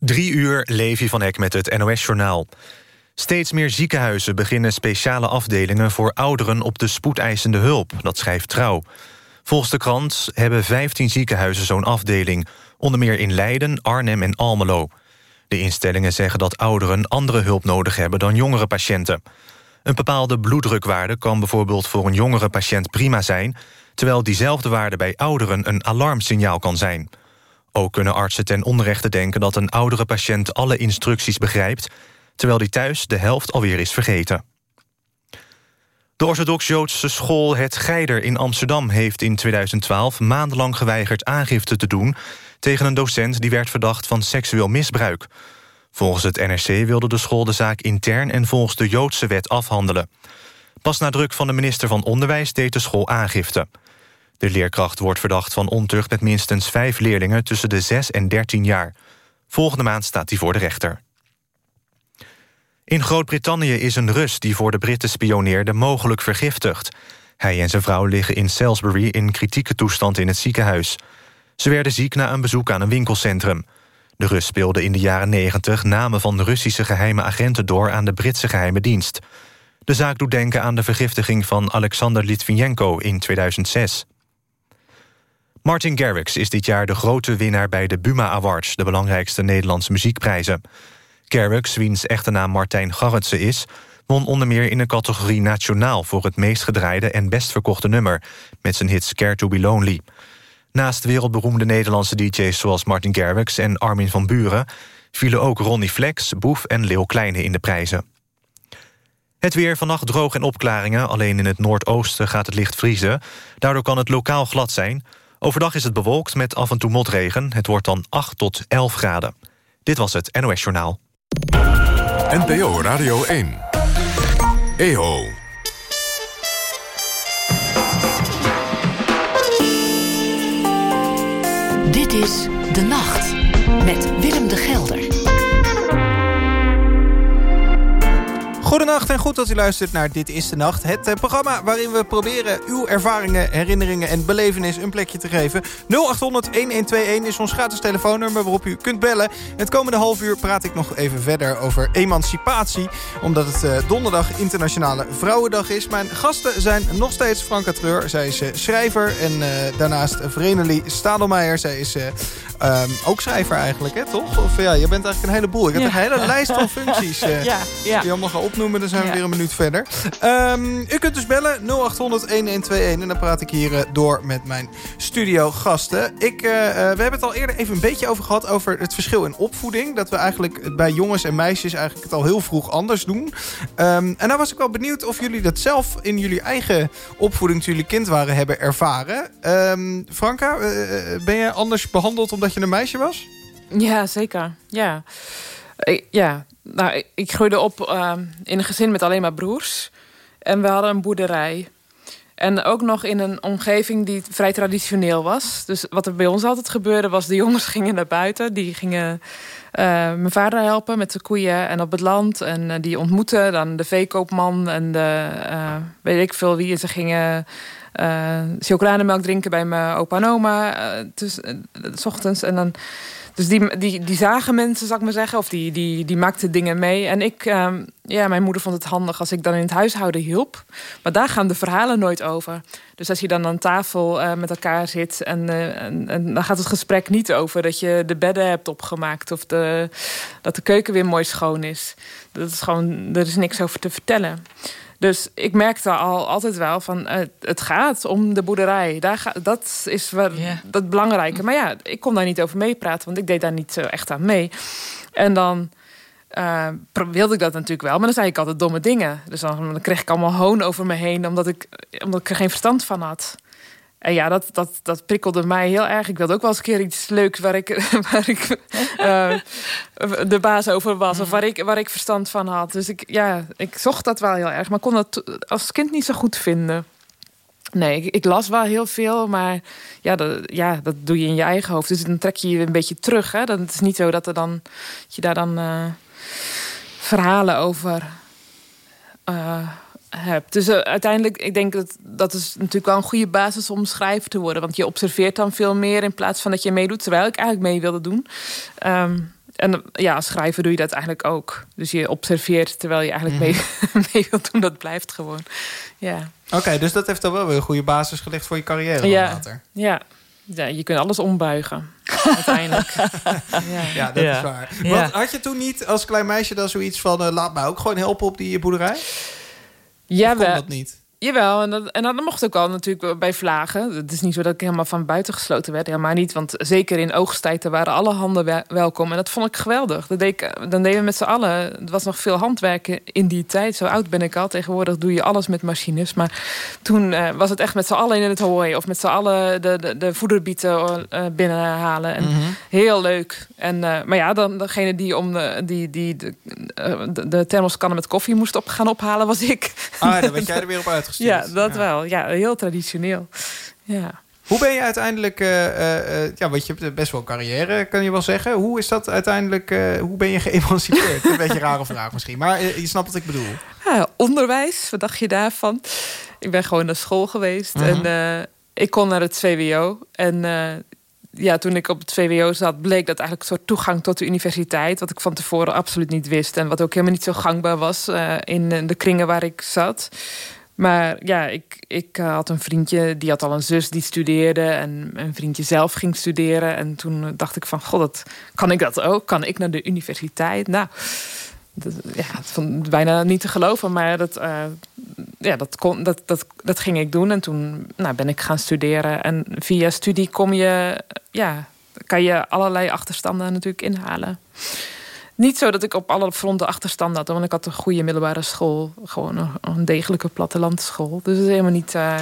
Drie uur, Levi van Eck met het NOS-journaal. Steeds meer ziekenhuizen beginnen speciale afdelingen... voor ouderen op de spoedeisende hulp, dat schrijft Trouw. Volgens de krant hebben 15 ziekenhuizen zo'n afdeling... onder meer in Leiden, Arnhem en Almelo. De instellingen zeggen dat ouderen andere hulp nodig hebben... dan jongere patiënten. Een bepaalde bloeddrukwaarde kan bijvoorbeeld voor een jongere patiënt prima zijn... terwijl diezelfde waarde bij ouderen een alarmsignaal kan zijn... Ook kunnen artsen ten onrechte denken dat een oudere patiënt alle instructies begrijpt... terwijl die thuis de helft alweer is vergeten. De orthodox-Joodse school Het Geider in Amsterdam... heeft in 2012 maandenlang geweigerd aangifte te doen... tegen een docent die werd verdacht van seksueel misbruik. Volgens het NRC wilde de school de zaak intern... en volgens de Joodse wet afhandelen. Pas na druk van de minister van Onderwijs deed de school aangifte. De leerkracht wordt verdacht van ontucht met minstens vijf leerlingen... tussen de 6 en 13 jaar. Volgende maand staat hij voor de rechter. In Groot-Brittannië is een Rus die voor de Britten spioneerde... mogelijk vergiftigd. Hij en zijn vrouw liggen in Salisbury in kritieke toestand in het ziekenhuis. Ze werden ziek na een bezoek aan een winkelcentrum. De Rus speelde in de jaren 90 namen van Russische geheime agenten door... aan de Britse geheime dienst. De zaak doet denken aan de vergiftiging van Alexander Litvinenko in 2006. Martin Garrix is dit jaar de grote winnaar bij de Buma Awards... de belangrijkste Nederlandse muziekprijzen. Garrix, wiens echte naam Martijn Garretsen is... won onder meer in de categorie Nationaal... voor het meest gedraaide en best verkochte nummer... met zijn hit Scare to be Lonely. Naast wereldberoemde Nederlandse DJ's zoals Martin Garrix en Armin van Buren... vielen ook Ronnie Flex, Boef en Leeuw Kleine in de prijzen. Het weer vannacht droog en opklaringen. Alleen in het noordoosten gaat het licht vriezen. Daardoor kan het lokaal glad zijn... Overdag is het bewolkt met af en toe motregen. Het wordt dan 8 tot 11 graden. Dit was het NOS Journaal. NPO Radio 1. EO. Dit is De Nacht met Willem de Gelder. Goedenacht en goed dat u luistert naar Dit is de Nacht. Het eh, programma waarin we proberen uw ervaringen, herinneringen en belevenis een plekje te geven. 0800-1121 is ons gratis telefoonnummer waarop u kunt bellen. Het komende half uur praat ik nog even verder over emancipatie. Omdat het uh, donderdag Internationale Vrouwendag is. Mijn gasten zijn nog steeds Franka Treur. Zij is uh, schrijver en uh, daarnaast Vrenelie Stadelmeijer. Zij is um, ook schrijver eigenlijk, hè, toch? Of ja, je bent eigenlijk een heleboel. Ik heb ja. een hele lijst van functies ja, ja. die allemaal gaan noemen, dan zijn we weer een minuut verder. Um, u kunt dus bellen 0800-1121 en dan praat ik hier uh, door met mijn studiogasten. Ik, uh, we hebben het al eerder even een beetje over gehad over het verschil in opvoeding. Dat we eigenlijk bij jongens en meisjes eigenlijk het al heel vroeg anders doen. Um, en nou was ik wel benieuwd of jullie dat zelf in jullie eigen opvoeding toen jullie kind waren hebben ervaren. Um, Franka, ben je anders behandeld omdat je een meisje was? Ja, zeker. Ja. Ja, nou, ik groeide op uh, in een gezin met alleen maar broers. En we hadden een boerderij. En ook nog in een omgeving die vrij traditioneel was. Dus wat er bij ons altijd gebeurde was... de jongens gingen naar buiten. Die gingen uh, mijn vader helpen met de koeien en op het land. En uh, die ontmoetten dan de veekoopman en de... Uh, weet ik veel wie. Ze gingen chocolademelk drinken bij mijn opa en oma. Dus, s ochtends. En dan dus die, die, die zagen mensen, zal ik maar zeggen. Of die, die, die maakten dingen mee. En ik, uh, ja, mijn moeder vond het handig als ik dan in het huishouden hielp. Maar daar gaan de verhalen nooit over. Dus als je dan aan tafel uh, met elkaar zit... En, uh, en, en, dan gaat het gesprek niet over dat je de bedden hebt opgemaakt... of de, dat de keuken weer mooi schoon is. Dat is gewoon, er is niks over te vertellen. Dus ik merkte al altijd wel van uh, het gaat om de boerderij. Daar ga, dat is yeah. dat belangrijke. Maar ja, ik kon daar niet over meepraten, want ik deed daar niet zo echt aan mee. En dan uh, wilde ik dat natuurlijk wel, maar dan zei ik altijd domme dingen. Dus dan, dan kreeg ik allemaal hoon over me heen, omdat ik, omdat ik er geen verstand van had. En ja, dat, dat, dat prikkelde mij heel erg. Ik wilde ook wel eens een keer iets leuks waar ik, waar ik uh, de baas over was. Of waar ik, waar ik verstand van had. Dus ik, ja, ik zocht dat wel heel erg. Maar kon dat als kind niet zo goed vinden. Nee, ik, ik, las wel heel veel, maar ja dat, ja, dat doe je in je eigen hoofd. Dus dan trek je je een beetje terug. Hè? Dan, het is niet zo dat, er dan, dat je daar dan uh, verhalen over... Uh, hebt. Dus uh, uiteindelijk, ik denk dat dat is natuurlijk wel een goede basis om schrijver te worden. Want je observeert dan veel meer in plaats van dat je meedoet. Terwijl ik eigenlijk mee wilde doen. Um, en ja, als schrijver doe je dat eigenlijk ook. Dus je observeert terwijl je eigenlijk mee, mee wilt doen. Dat blijft gewoon. Ja. Oké, dus dat heeft dan wel weer een goede basis gelegd voor je carrière Ja. later. Ja. ja, je kunt alles ombuigen. uiteindelijk. Ja. Ja, dat Ja. is waar. Ja. Want had je toen niet als klein meisje dan zoiets van... eh, laat mij ook gewoon helpen op die boerderij? Dat niet? Jawel en, dat, en dat mocht ook al natuurlijk bij vlagen. Het is niet zo dat ik helemaal van buiten gesloten werd. Helemaal niet, want zeker in oogsttijd daar waren alle handen wel- welkom. En dat vond ik geweldig. Dat deed ik, dan deden we met z'n allen. Het was nog veel handwerken in die tijd. Zo oud ben ik al. Tegenwoordig doe je alles met machines. Maar toen eh, was het echt met z'n allen in het hooi. Of met z'n allen de, de, de voederbieten eh, binnenhalen. En Heel leuk. En, eh, maar ja, dan degene die om de, die, die, de, de, de thermoskannen met koffie moest op gaan ophalen, was ik. Ah, dan werd jij er weer op uitgestuurd. Ja, dat wel. Ja, heel traditioneel. Ja. Hoe ben je uiteindelijk... eh, eh, eh, ja, want je hebt best wel een carrière, kan je wel zeggen. Hoe is dat uiteindelijk... eh, hoe ben je geëmancipeerd? een beetje een rare vraag misschien. Maar je snapt wat ik bedoel. Ja, onderwijs, wat dacht je daarvan? Ik ben gewoon naar school geweest en eh, ik kon naar het VWO. En eh, ja, toen ik op het VWO zat, bleek dat eigenlijk een soort toegang tot de universiteit, wat ik van tevoren absoluut niet wist en wat ook helemaal niet zo gangbaar was eh, in de kringen waar ik zat. Maar ja, ik, ik eh, had een vriendje, die had al een zus die studeerde. En een vriendje zelf ging studeren. En toen dacht ik van, god, dat, kan ik dat ook? Kan ik naar de universiteit? Nou, dat, ja, vond bijna niet te geloven. Maar dat, eh, ja, dat, kon, dat, dat, dat ging ik doen. En toen nou, ben ik gaan studeren. En via studie kom je, ja, kan je allerlei achterstanden natuurlijk inhalen. Niet zo dat ik op alle fronten achterstand had, want ik had een goede middelbare school. Gewoon een, een degelijke plattelandschool. Dus het is helemaal niet eh,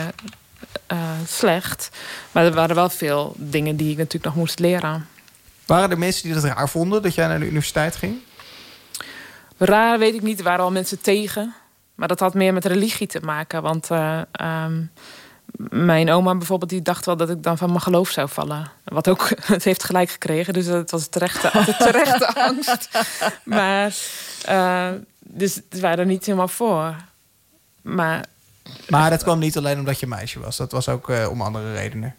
eh, slecht. Maar er waren wel veel dingen die ik natuurlijk nog moest leren. Waren er mensen die het raar vonden dat jij naar de universiteit ging? Raar weet ik niet, er waren al mensen tegen. Maar dat had meer met religie te maken. Want eh, ehm, mijn oma bijvoorbeeld, die dacht wel dat ik dan van mijn geloof zou vallen. Wat ook, het heeft gelijk gekregen. Dus het was terechte, de terechte angst. Maar, eh, dus ze waren er niet helemaal voor. Maar Maar dat kwam niet alleen omdat je meisje was. Dat was ook eh, om andere redenen.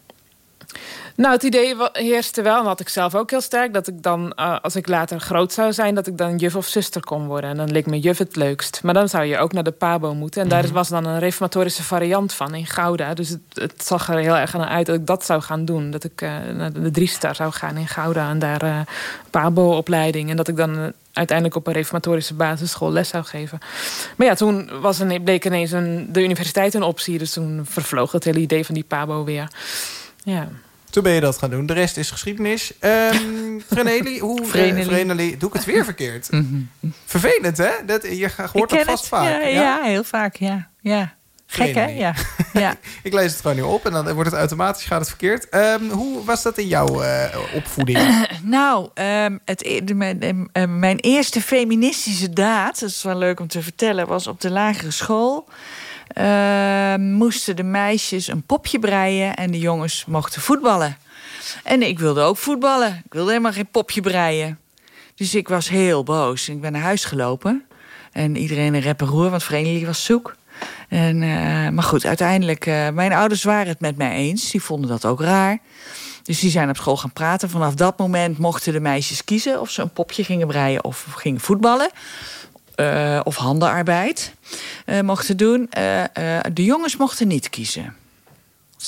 Nou, het idee heerste wel, en had ik zelf ook heel sterk... dat ik dan, eh, als ik later groot zou zijn... dat ik dan juf of zuster kon worden. En dan leek me juf het leukst. Maar dan zou je ook naar de pabo moeten. En daar was dan een reformatorische variant van in Gouda. Dus het, het zag er heel erg aan uit dat ik dat zou gaan doen. Dat ik eh, naar de Driestar zou gaan in Gouda... en daar eh pabo-opleiding. En dat ik dan... uiteindelijk op een reformatorische basisschool les zou geven. Maar ja, toen was een, bleek ineens een, de universiteit een optie. Dus toen vervloog het hele idee van die pabo weer. Ja. Toen ben je dat gaan doen. De rest is geschiedenis. Um, Vreneli, hoe... eh. Vreneli, doe ik het weer verkeerd? Vervelend, hè? Dat, je hoort dat vast het. vaak. Ja, ja? heel vaak. Ja. Ja. Gek, hè? Ja. ja. Ik lees het gewoon nu op en dan wordt het automatisch gaat het verkeerd. Ehm, hoe was dat in jouw eh, opvoeding? Nou, ehm, het, e- de- mijn, em, mijn eerste feministische daad, dat is wel leuk om te vertellen, was op de lagere school. Ehm, moesten de meisjes een popje breien en de jongens mochten voetballen. En ik wilde ook voetballen. Ik wilde helemaal geen popje breien. Dus ik was heel boos. Ik ben naar huis gelopen. En iedereen een rep en roer, want Vereniging was zoek. En, eh, maar goed, uiteindelijk, eh, mijn ouders waren het met mij eens. Die vonden dat ook raar. Dus die zijn op school gaan praten. Vanaf dat moment mochten de meisjes kiezen of ze een popje gingen breien of gingen voetballen. Eh, of handenarbeid eh, mochten doen. Eh, de jongens mochten niet kiezen.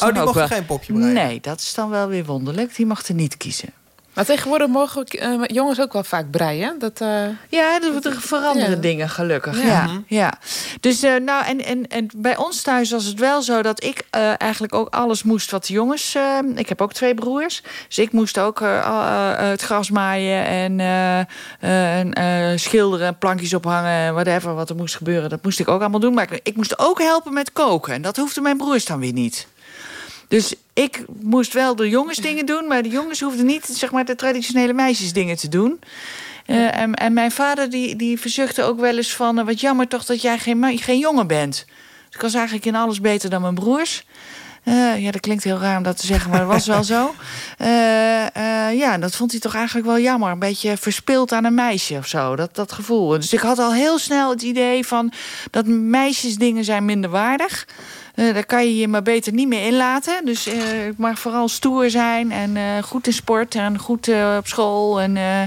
Oh, die mochten wel- geen popje breien? Nee, dat is dan wel weer wonderlijk. Die mochten niet kiezen. Maar tegenwoordig mogen eh, jongens ook wel vaak breien. Dat, eh, Ja, er, er veranderen Ja. dingen gelukkig. Ja. Ja. Ja, Dus eh, nou, en, en, en bij ons thuis was het wel zo dat ik eh, eigenlijk ook alles moest wat de jongens. ik heb ook twee broers. Dus ik moest ook het gras maaien en, eh, eh, en eh, schilderen, plankjes ophangen, whatever wat er moest gebeuren. Dat moest ik ook allemaal doen. Maar ik, ik moest ook helpen met koken. En dat hoefden mijn broers dan weer niet. Dus ik moest wel de jongens dingen doen, maar de jongens hoefden niet zeg maar, de traditionele meisjes dingen te doen. Eh, en, en mijn vader die, die verzuchtte ook wel eens van... eh, wat jammer toch dat jij geen, geen jongen bent. Dus ik was eigenlijk in alles beter dan mijn broers. Eh, ja, dat klinkt heel raar om dat te zeggen, maar dat was wel zo. Ja, dat vond hij toch eigenlijk wel jammer. Een beetje verspild aan een meisje of zo, dat, dat gevoel. Dus ik had al heel snel het idee van... dat meisjesdingen zijn minder Eh, daar kan je je maar beter niet meer inlaten. Dus eh, ik mag vooral stoer zijn en eh, goed in sport en goed eh, op school. En, eh,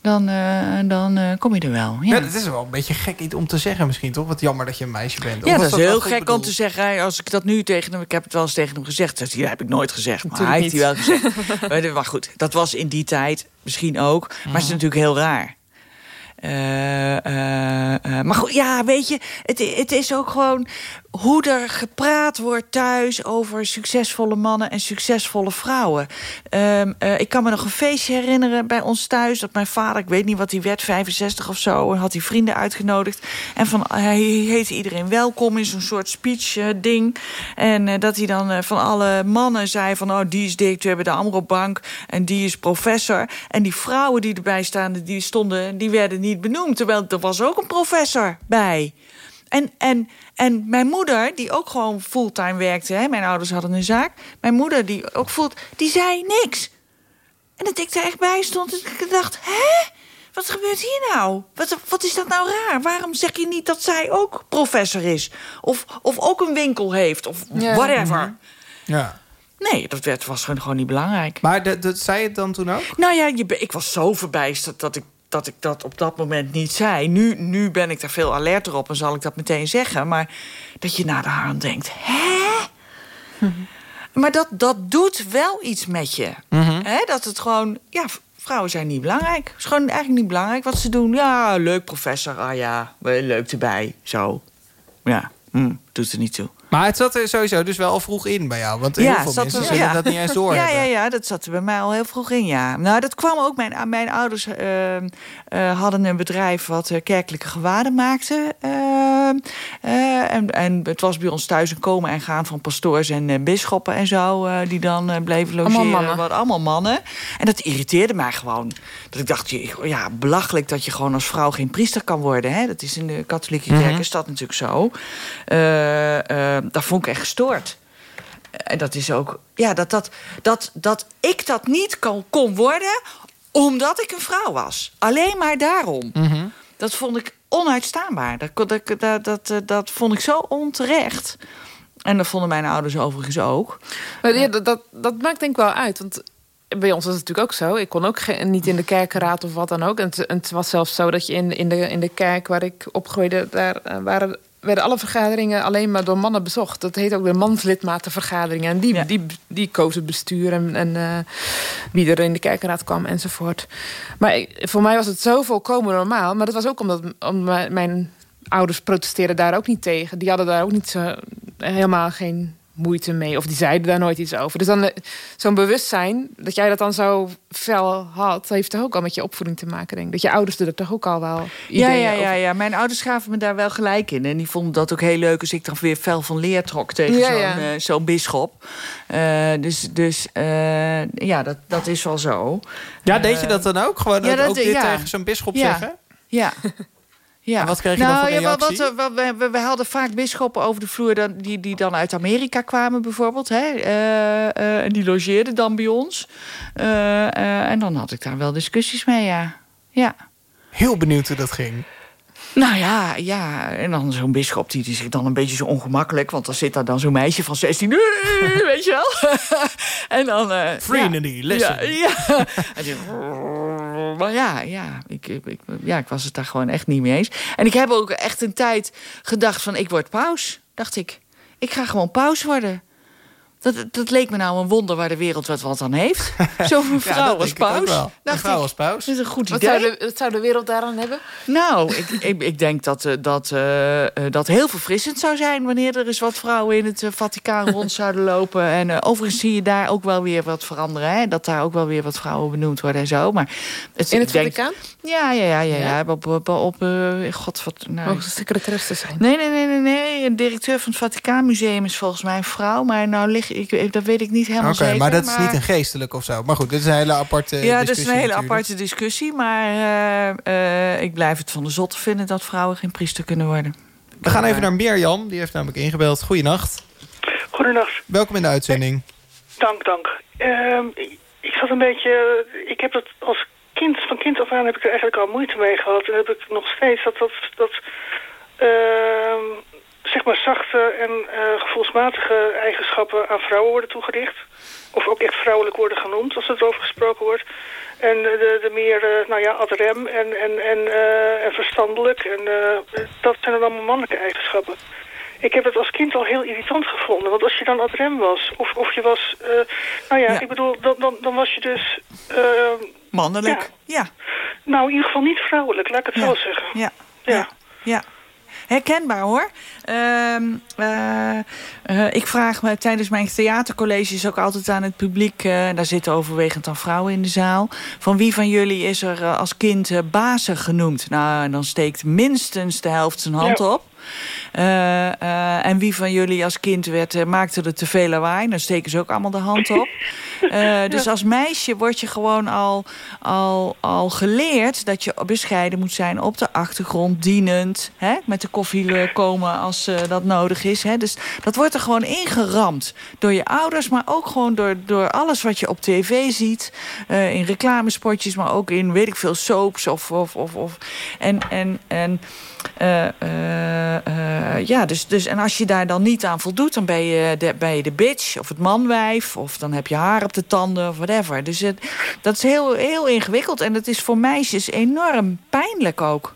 dan, eh, dan eh, kom je er wel. Ja, Ja, dat is wel een beetje gek iets om te zeggen misschien, toch? Wat jammer dat je een meisje bent. Ja, dat is heel gek om te zeggen. Als ik dat nu tegen hem... Ik heb het wel eens tegen hem gezegd. Dat heb ik nooit gezegd. Maar hij heeft hij wel gezegd. Maar, maar goed, dat was in die tijd misschien ook. Maar het is natuurlijk heel raar. Eh, eh, eh, maar goed, ja, weet je, het, het is ook gewoon hoe er gepraat wordt thuis over succesvolle mannen en succesvolle vrouwen. Ehm, eh, ik kan me nog een feestje herinneren bij ons thuis dat mijn vader, ik weet niet wat hij werd, 65 of zo, had hij vrienden uitgenodigd. En van, hij heette iedereen welkom in zo'n soort speech eh. En eh, dat hij dan van alle mannen zei van, oh, die is directeur bij de Amrobank en die is professor. En die vrouwen die erbij staan, die stonden, die werden niet benoemd, terwijl er was ook een professor bij. En, en, en mijn moeder, die ook gewoon fulltime werkte... Hè, mijn ouders hadden een zaak... mijn moeder, die ook voelt, die zei niks. En dat ik er echt bij stond en ik dacht... hè? Wat gebeurt hier nou? Wat, wat is dat nou raar? Waarom zeg je niet dat zij ook professor is? Of, of ook een winkel heeft? Of Ja. whatever? Ja. Nee, dat werd, was gewoon, gewoon niet belangrijk. Maar dat, dat zei je het dan toen ook? Nou ja, je, be- ik was zo verbijsterd dat ik, dat ik dat op dat moment niet zei. Nu, nu ben ik daar veel alerter op en zal ik dat meteen zeggen. Maar dat je na de denkt, hè? Maar dat, dat doet wel iets met je. Hè? Dat het gewoon, ja, vrouwen zijn niet belangrijk. Het is gewoon eigenlijk niet belangrijk wat ze doen. Ja, leuk professor, ah ja, leuk erbij, zo. Ja, hm, doet er niet toe. Maar het zat er sowieso dus wel al vroeg in bij jou. Want heel veel zat mensen er- zullen ja. dat niet eens door Ja, hebben. ja, ja, dat zat er bij mij al heel vroeg in, ja. Nou, dat kwam ook. Mijn, mijn ouders eh, eh, hadden een bedrijf wat eh, kerkelijke gewaden maakte. En, en het was bij ons thuis een komen en gaan van pastoors en bisschoppen en zo... eh, die dan eh, bleven logeren. Allemaal mannen. Wat, allemaal mannen. En dat irriteerde mij gewoon. Dat ik dacht, je- ja, belachelijk dat je gewoon als vrouw geen priester kan worden. Hè? Dat is in de katholieke kerk is dat natuurlijk zo. Eh, eh, dat vond ik echt gestoord. En dat is ook, ja, dat, dat, dat, dat ik dat niet kon, kon worden omdat ik een vrouw was. Alleen maar daarom. Dat vond ik onuitstaanbaar. Dat, dat, dat, dat, eh, dat vond ik zo onterecht. En dat vonden mijn ouders overigens ook. Maar ja, dat, dat, dat maakt denk ik wel uit. Want bij ons was het natuurlijk ook zo. Ik kon ook geen- niet in de kerkenraad of wat dan ook. En het, en het was zelfs zo dat je in, in, de, in de kerk waar ik opgroeide... daar eh, waren, werden alle vergaderingen alleen maar door mannen bezocht. Dat heet ook de manslidmatenvergaderingen. En die, Ja. die, die koos het bestuur en, en eh, wie er in de kerkenraad kwam enzovoort. Maar ik- voor mij was het zo volkomen normaal. Maar dat was ook omdat, mijn- mijn ouders protesteerden daar ook niet tegen. Die hadden daar ook niet zo, helemaal geen moeite mee. Of die zeiden daar nooit iets over. Dus dan eh, zo'n bewustzijn, dat jij dat dan zo fel had... heeft toch ook al met je opvoeding te maken, denk ik. Dat je ouders er toch ook al wel Ja, ja, ja, over- ja. Mijn ouders gaven me daar wel gelijk in. En die vonden dat ook heel leuk als ik dan weer fel van leer trok tegen Ja, zo'n ja. eh, zo'n bisschop. Eh, dus dus eh, ja, dat, dat is wel zo. Ja, deed je dat dan ook? Gewoon ja, ook- dat- ook dit ja. tegen zo'n bisschop Ja. zeggen? Ja. Ja. En wat kreeg je dan nou, voor ja, wat- reactie? wat, wat, we, we, we hadden vaak bisschoppen over de vloer dan, die, die dan uit Amerika kwamen, bijvoorbeeld. Hè? Eh, eh, en die logeerden dan bij ons. Eh, eh, en dan had ik daar wel discussies mee, ja. Ja. Heel benieuwd hoe dat ging. Nou ja, ja. En dan zo'n bisschop die, die zit dan een beetje zo ongemakkelijk. Want dan zit daar dan zo'n meisje van 16. Weet je wel? en dan... eh, Trinity, ja. listen. Ja, ja. En die- maar ja, ja ik, ik, ja, ik was het daar gewoon echt niet mee eens. En ik heb ook echt een tijd gedacht van... ik word paus, dacht ik. Ik ga gewoon paus worden. Dat, dat leek me nou een wonder waar de wereld wat, wat aan heeft. Zo'n vrouw dat als paus. Een vrouw als paus. Dat is een goed Wat idee. zou, de, wat zou de wereld daaraan hebben? Nou, ik, ik, ik denk dat, eh, dat, eh, eh, dat heel verfrissend zou zijn... wanneer er eens wat vrouwen in het Vaticaan rond zouden lopen. En eh, overigens zie je daar ook wel weer wat veranderen. Hè? Dat daar ook wel weer wat vrouwen benoemd worden en zo. Maar het, In het denk- Vaticaan? Ja, ja, ja. ja, Ja? ja. Op, op, op eh, god, wat... Nou, Mogen ze secretaresse zijn? Nee, nee, nee, nee, nee. Een directeur van het Vaticaanmuseum is volgens mij een vrouw. Maar nou lig ik, ik- dat weet ik niet helemaal Oké, zeker. maar dat is niet een geestelijk of zo. Maar goed, dit is een hele aparte Ja, dat is discussie een hele natuurlijk. aparte discussie. Maar eh, eh, ik blijf het van de zotte vinden dat vrouwen geen priester kunnen worden. We gaan even naar Mirjam, die heeft namelijk ingebeld. Goeienacht. Goedenacht, Welkom in de uitzending. dank, dank. Ehm, ik, ik zat een beetje... Ik heb het als kind, van kind af aan heb ik er eigenlijk al moeite mee gehad. En heb ik nog steeds dat, dat, dat ehm, zeg maar zachte en eh, gevoelsmatige eigenschappen aan vrouwen worden toegedicht. of ook echt vrouwelijk worden genoemd als er over gesproken wordt. En de, de meer, uh, nou ja, ad rem en, en, en, uh, en verstandelijk. En dat zijn dan allemaal mannelijke eigenschappen. Ik heb het als kind al heel irritant gevonden. Want als je dan ad rem was, of, of je was... nou ja, ja, ik bedoel, dan, dan, dan was je dus... Mannelijk, ja. ja. Nou, in ieder geval niet vrouwelijk, laat ik het zo zeggen. ja. ja. ja. Herkenbaar hoor. Uh, uh, uh, ik vraag me tijdens mijn theatercolleges ook altijd aan het publiek... Uh, daar zitten overwegend dan vrouwen in de zaal... van wie van jullie is er als kind bazen genoemd? Nou, dan steekt minstens de helft zijn hand ja. op. Uh, uh, en wie van jullie als kind werd, uh, maakte er te veel lawaai? Dan steken ze ook allemaal de hand op. dus als meisje word je gewoon al, al, al geleerd... dat je bescheiden moet zijn op de achtergrond, dienend. Hè? Met de koffie komen als dat nodig is. Hè? Dus dat wordt er gewoon ingeramd. Door je ouders, maar ook gewoon door, door alles wat je op tv ziet. in reclamespotjes, maar ook in, weet ik veel, soaps. Of, of, of, of. En... en, en uh, uh, ja, dus, dus, en als je daar dan niet aan voldoet... dan ben je de, ben je de bitch of het manwijf... of dan heb je haar op de tanden of whatever. Dus het, dat is heel, heel ingewikkeld. En dat is voor meisjes enorm pijnlijk ook.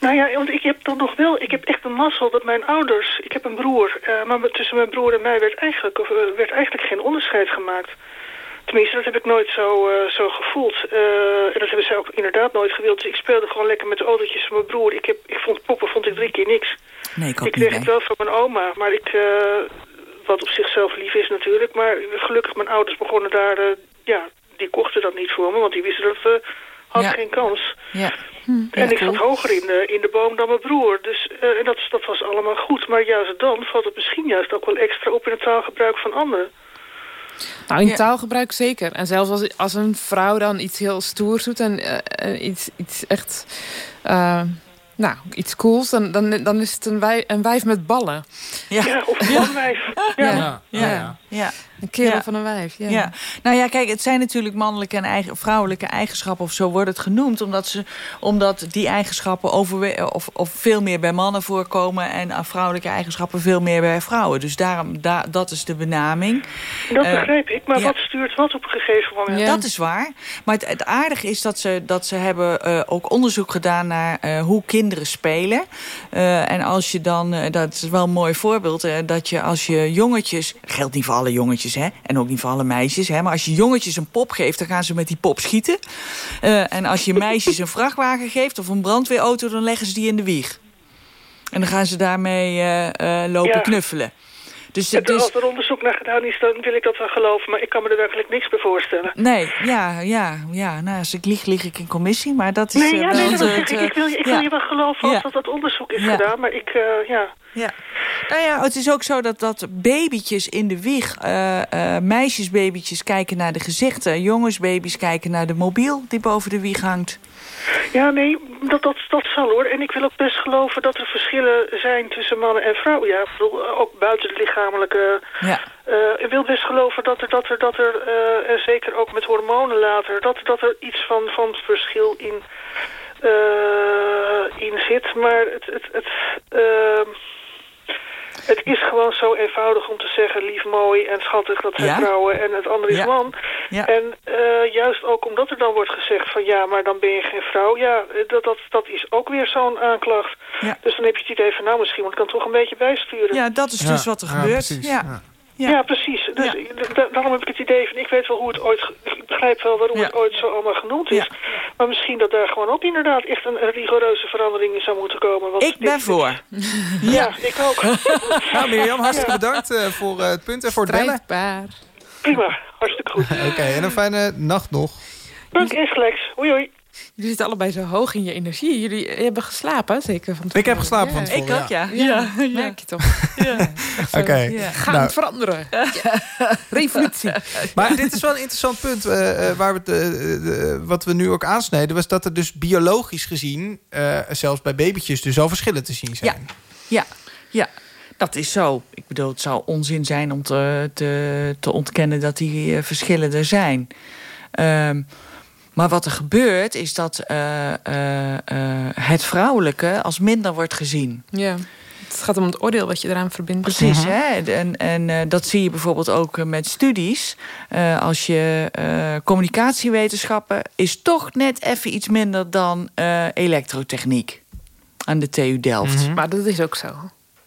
Nou ja, want ik heb dan nog wel... Ik heb echt een mazzel dat mijn ouders... Ik heb een broer, maar tussen mijn broer en mij werd eigenlijk, werd eigenlijk geen onderscheid gemaakt... Tenminste, dat heb ik nooit zo, uh, zo gevoeld. Uh, en dat hebben zij ook inderdaad nooit gewild. Dus ik speelde gewoon lekker met de autootjes van mijn broer. Ik, heb, ik vond poppen vond ik drie keer niks. Nee, ik, ik kreeg het wel van mijn oma, maar ik... Uh, wat op zichzelf lief is natuurlijk. Maar gelukkig, mijn ouders begonnen daar... ja, die kochten dat niet voor me, want die wisten dat... we had geen kans. Ja. Hm. En ik zat hoger in de, in de boom dan mijn broer. Dus en dat, dat was allemaal goed. Maar juist dan valt het misschien juist ook wel extra op in het taalgebruik van anderen. Nou, in taalgebruik zeker. En zelfs als, als een vrouw dan iets heel stoers doet... en uh, iets, iets echt... Uh, nou, iets cools, dan, dan, dan is het een, wij, een wijf met ballen. Ja, ja of een manwijf. Ja. Ja. Ja. Een kerel van een wijf, ja. ja. Nou ja, kijk, het zijn natuurlijk mannelijke en eigen, vrouwelijke eigenschappen... of zo wordt het genoemd, omdat, ze, omdat die eigenschappen over, of, of veel meer bij mannen voorkomen... en vrouwelijke eigenschappen veel meer bij vrouwen. Dus daarom, da, dat is de benaming. Dat begrijp uh, ik, maar wat stuurt wat op een gegeven moment? Ja. Dat is waar. Maar het, het aardige is dat ze, dat ze hebben uh, ook onderzoek gedaan... naar uh, hoe kinderen spelen. en als je dan, dat is wel een mooi voorbeeld... dat je als je jongetjes, geldt niet voor alle jongetjes Hè? En ook niet voor alle meisjes. Hè? Maar als je jongetjes een pop geeft, dan gaan ze met die pop schieten. Uh, en als je meisjes een vrachtwagen geeft of een brandweerauto... dan leggen ze die in de wieg. En dan gaan ze daarmee uh, uh, lopen ja. knuffelen. Dus, dus... Als er onderzoek naar gedaan is, dan wil ik dat wel geloven. Maar ik kan me er werkelijk niks bij voorstellen. Nee, ja, ja, ja. Nou, als ik lieg, lieg ik in commissie. Maar dat is nee, ja, nee, dat het, ik. Ik wil, ik wil je wel geloven als dat, dat onderzoek is gedaan. Maar ik, uh, ja... Ja. Nou ja, het is ook zo dat, dat babytjes in de wieg... Uh, uh, meisjesbabytjes kijken naar de gezichten. Jongensbaby's kijken naar de mobiel die boven de wieg hangt. Ja, nee, dat, dat, dat zal hoor. En ik wil ook best geloven dat er verschillen zijn tussen mannen en vrouwen. Ja, ook buiten het lichamelijke... Ja. Uh, ik wil best geloven dat er, dat er, dat er uh, zeker ook met hormonen later... dat, dat er iets van, van verschil in, uh, in zit. Maar het... het, het het is gewoon zo eenvoudig om te zeggen lief, mooi en schattig, dat zijn ja? vrouwen en het andere is ja. man. Ja. En uh, juist ook omdat er dan wordt gezegd van ja, maar dan ben je geen vrouw. Ja, dat, dat, dat is ook weer zo'n aanklacht. Dus dan heb je het idee van nou, misschien moet ik dan toch een beetje bijsturen. Ja, dat is dus wat er gebeurt. Ja. Ja. ja, precies. Dus ja. daarom heb ik het idee van, ik weet wel hoe het ooit, ik begrijp wel waarom ja. het ooit zo allemaal genoemd is. Maar misschien dat daar gewoon ook inderdaad echt een, rigoureuze verandering in zou moeten komen. Want ik ben voor. ja, ik ook. nou Mirjam, hartstikke bedankt uh, voor uh, het punt en voor het bellen. Prima, hartstikke goed. Oké, okay, en een fijne nacht nog. Dank, insgelijks. Hoi hoi. Jullie zitten allebei zo hoog in je energie. Jullie hebben geslapen, zeker? Van ik heb geslapen van tevoren, Ik ook, ja. Ja, ja. merk je toch. Ja. Oké. Okay. Ja. Gaan nou. veranderen. Revolutie. Maar dit is wel een interessant punt. Uh, waar we het, uh, wat we nu ook aansnijden... was dat er dus biologisch gezien... zelfs bij babytjes dus al verschillen te zien zijn. Ja, ja. ja. Dat is zo. Ik bedoel, het zou onzin zijn om te, te, te ontkennen... dat die verschillen er zijn. Um, maar wat er gebeurt is dat uh, uh, uh, het vrouwelijke als minder wordt gezien. Ja. het gaat om het oordeel wat je eraan verbindt. Precies, hè? En, en uh, dat zie je bijvoorbeeld ook met studies. Uh, als je uh, communicatiewetenschappen is toch net even iets minder dan elektrotechniek aan de TU Delft. Mm -hmm. Maar dat is ook zo.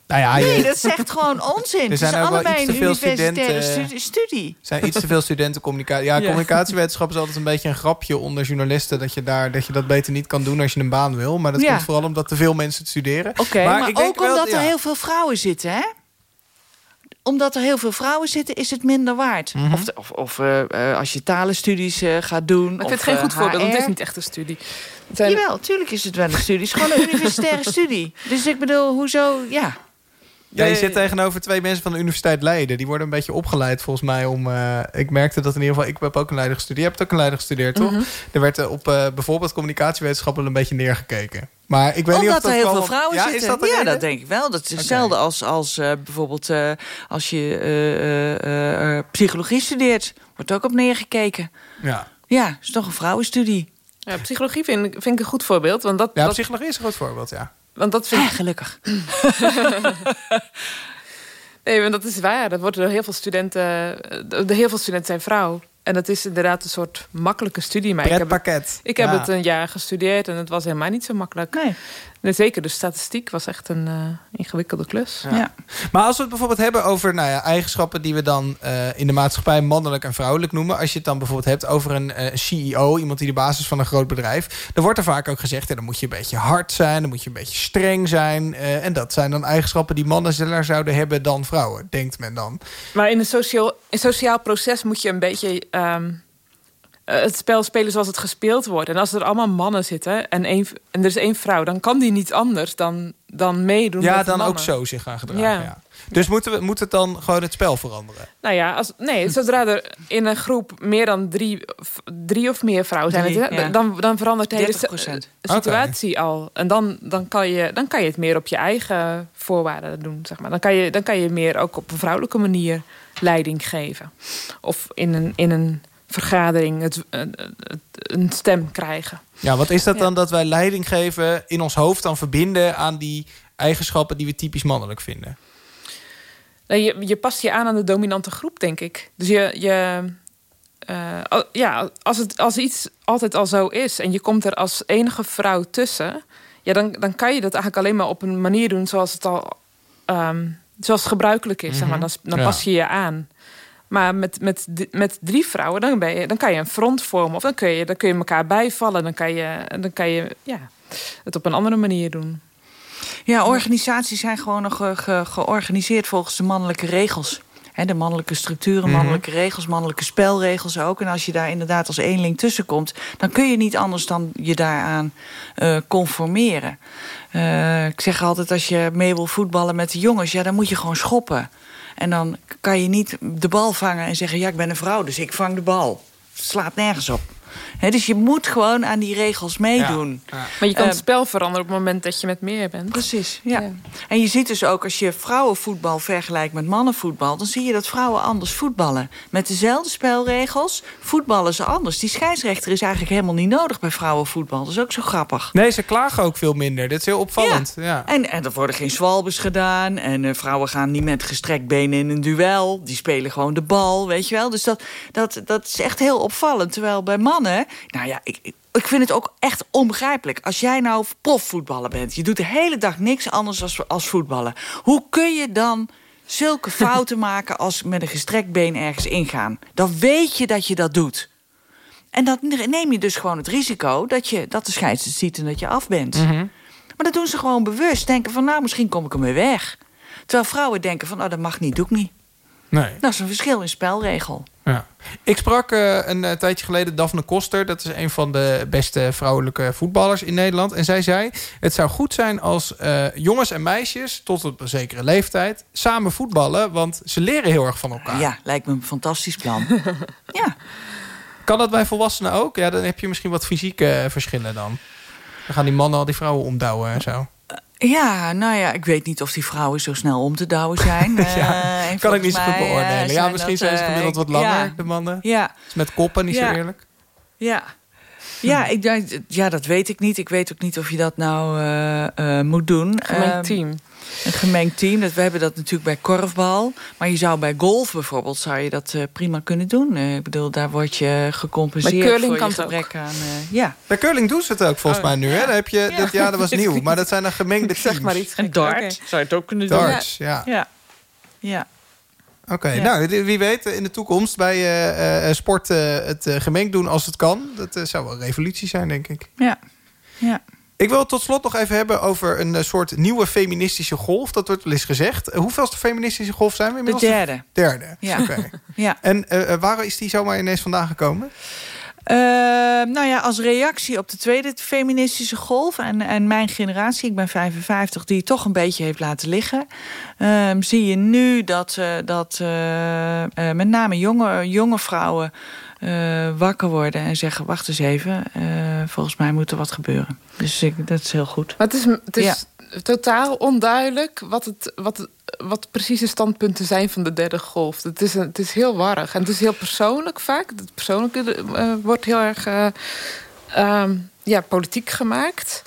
Nou ja, nee, dat is echt gewoon onzin. Er zijn het is ook allebei iets te een veel universitaire studenten- stu- studie. Er zijn iets te veel studenten communicatie. Ja, Ja. communicatiewetenschap is altijd een beetje een grapje onder journalisten. Dat je, daar, dat je dat beter niet kan doen als je een baan wil. Maar dat Ja. komt vooral omdat te veel mensen het studeren. Oké, maar, ik denk ook wel- omdat ja. er heel veel vrouwen zitten, hè? Omdat er heel veel vrouwen zitten, is het minder waard. Mhm. Of, of, of eh, eh, als je talenstudies eh, gaat doen. Maar ik of, vind het geen goed voorbeeld, want het is niet echt een studie. Zijn- Jawel, tuurlijk is het wel een studie. Het is gewoon een universitaire studie. Dus ik bedoel, hoezo, ja. Ja, je zit tegenover twee mensen van de Universiteit Leiden. Die worden een beetje opgeleid volgens mij om... eh, ik merkte dat in ieder geval... Ik heb ook een Leiden gestudeerd. Je hebt ook een Leiden gestudeerd, toch? Mhm. Er werd eh, op eh, bijvoorbeeld communicatiewetenschappen een beetje neergekeken. Maar ik weet niet of Omdat dat er heel veel vrouwen ja, zitten. Is dat ja, reden? dat denk ik wel. Dat is hetzelfde als, als eh, bijvoorbeeld eh, als je eh, eh, eh, psychologie studeert. Wordt ook op neergekeken. Ja, Ja, is toch een vrouwenstudie. Ja, psychologie vind, ik- vind ik een goed voorbeeld. Want dat, ja dat, psychologie is een goed voorbeeld, ja. Want dat vind Ja, ik gelukkig. Nee, want dat is waar. Dat wordt door heel veel studenten. eh, De heel veel studenten zijn vrouw. En dat is inderdaad een soort makkelijke studie. Maar ik heb, het, ik heb Ja. het een jaar gestudeerd en het was helemaal niet zo makkelijk. Nee. Nee, zeker, de statistiek was echt een eh, ingewikkelde klus. Ja. Maar als we het bijvoorbeeld hebben over nou ja, eigenschappen die we dan eh, in de maatschappij mannelijk en vrouwelijk noemen. Als je het dan bijvoorbeeld hebt over een eh, CEO, iemand die de basis van een groot bedrijf. Dan wordt er vaak ook gezegd, ja, dan moet je een beetje hard zijn, dan moet je een beetje streng zijn. eh, en dat zijn dan eigenschappen die mannen sneller zouden hebben dan vrouwen, denkt men dan. Maar in een sociaal, in sociaal proces moet je een beetje ehm, eh, het spel spelen zoals het gespeeld wordt. En als er allemaal mannen zitten en, één, en er is één vrouw, dan kan die niet anders dan, dan meedoen. Ja, met dan ook zo zich gaan gedragen. Ja. Ja. Dus moeten we, moet het dan gewoon het spel veranderen? Nou ja, als, nee, zodra er in een groep meer dan drie, drie of meer vrouwen zijn, Drie, het, hè, ja. dan, dan verandert de hele 30%. si- situatie al. En dan, dan, kan je, dan kan je het meer op je eigen voorwaarden doen. Zeg maar. dan, kan je, dan kan je meer ook op een vrouwelijke manier leiding geven. Of in een, in een vergadering het, een, het- een stem krijgen. Ja, wat is dat Ja. dan dat wij leiding geven in ons hoofd dan verbinden aan die eigenschappen die we typisch mannelijk vinden? Nee, je, je past je aan aan de dominante groep, denk ik. Dus je, je eh, ja, als, het, als iets altijd al zo is en je komt er als enige vrouw tussen, ja, dan, dan kan je dat eigenlijk alleen maar op een manier doen zoals het al ehm, zoals het gebruikelijk is. zeg maar. Dan, dan Ja. pas je je aan. Maar met, met, met drie vrouwen, dan, ben je, dan kan je een front vormen. Of dan kun je, dan kun je elkaar bijvallen. Dan kan je, dan kan je ja, het op een andere manier doen. Ja, organisaties zijn gewoon nog ge- ge- georganiseerd volgens de mannelijke regels. Hè, de mannelijke structuren, Mhm. mannelijke regels, mannelijke spelregels ook. En als je daar inderdaad als eenling tussen komt... dan kun je niet anders dan je daaraan eh, conformeren. Eh, ik zeg altijd, als je mee wil voetballen met de jongens... ja, dan moet je gewoon schoppen. En dan kan je niet de bal vangen en zeggen... ja, ik ben een vrouw, dus ik vang de bal. Het slaat nergens op. Dus je moet gewoon aan die regels meedoen. Ja. Maar je kan het spel veranderen op het moment dat je met meer bent. Precies, ja. Ja. En je ziet dus ook als je vrouwenvoetbal vergelijkt met mannenvoetbal... dan zie je dat vrouwen anders voetballen. Met dezelfde spelregels voetballen ze anders. Die scheidsrechter is eigenlijk helemaal niet nodig bij vrouwenvoetbal. Dat is ook zo grappig. Nee, ze klagen ook veel minder. Dit is heel opvallend. Ja. En, en er worden geen zwalbes gedaan. En eh, vrouwen gaan niet met gestrekt benen in een duel. Die spelen gewoon de bal, weet je wel. Dus dat, dat, dat is echt heel opvallend. Terwijl bij mannen... Nou ja, ik, ik- vind het ook echt onbegrijpelijk. Als jij nou profvoetballer bent... je doet de hele dag niks anders als, als voetballen. Hoe kun je dan zulke fouten maken... als met een gestrekt been ergens ingaan? Dan weet je dat je dat doet. En dan neem je dus gewoon het risico... dat, je, dat de scheidsrechter ziet en dat je af bent. Maar dat doen ze gewoon bewust. Denken van, nou, misschien kom ik ermee weg. Terwijl vrouwen denken van, oh, dat mag niet, doe ik niet. Nee. Dat is een verschil in spelregel. Ja. Ik sprak eh, een eh, tijdje geleden Daphne Koster. Dat is een van de beste vrouwelijke voetballers in Nederland. En zij zei, het zou goed zijn als eh, jongens en meisjes... tot op een zekere leeftijd samen voetballen. Want ze leren heel erg van elkaar. Ja, lijkt me een fantastisch plan. ja. Kan dat bij volwassenen ook? Ja, dan heb je misschien wat fysieke verschillen dan. Dan gaan die mannen al die vrouwen omdouwen en zo. Ja, nou ja, ik weet niet of die vrouwen zo snel om te douwen zijn. Eh, en kan ik niet zo goed mij, beoordelen. eh, ja, misschien dat, zijn ze eh, gemiddeld wat langer, Ja, de mannen. ja, Is met koppen niet Ja. zo eerlijk. ja. Ja, ik, ja, dat weet ik niet. Ik weet ook niet of je dat nou eh, eh, moet doen. Gemengd Ehm, team. Een gemengd team. Dat, we hebben dat natuurlijk bij korfbal. Maar je zou bij golf bijvoorbeeld zou je dat eh, prima kunnen doen. Eh, ik bedoel, daar word je gecompenseerd Bij curling voor kan je het gebrek aan... eh, ja, Bij curling doen ze het ook volgens Oh, mij nu. Hè? Dan heb je, dat, ja, dat was nieuw. Maar dat zijn dan gemengde teams. zeg maar iets. en geks. dart zou je het ook kunnen doen. Darts, ja. Ja, ja. Oké, Ja. nou, wie weet in de toekomst bij eh, eh, sport het gemengd doen als het kan. Dat zou wel een revolutie zijn, denk ik. ja. ja. Ik wil het tot slot nog even hebben over een eh, soort nieuwe feministische golf. Dat wordt wel eens gezegd. Uh, hoeveelste feministische golf zijn we De inmiddels? derde. derde. Ja. Ja. En eh, eh, waar is die zomaar ineens vandaan gekomen? Eh, nou ja, als reactie op de tweede feministische golf... en, en mijn generatie, ik ben 55, die het toch een beetje heeft laten liggen... ehm, zie je nu dat, eh, dat eh, eh, met name jonge, jonge vrouwen eh, wakker worden... en zeggen, wacht eens even, eh, volgens mij moet er wat gebeuren. Dus ik, dat is heel goed. Maar het is, het is totaal onduidelijk wat, het, wat, het, wat precies de standpunten zijn van de derde golf. Het is, een, het is heel warrig en het is heel persoonlijk vaak. Het persoonlijke eh, wordt heel erg eh, ehm, ja, politiek gemaakt.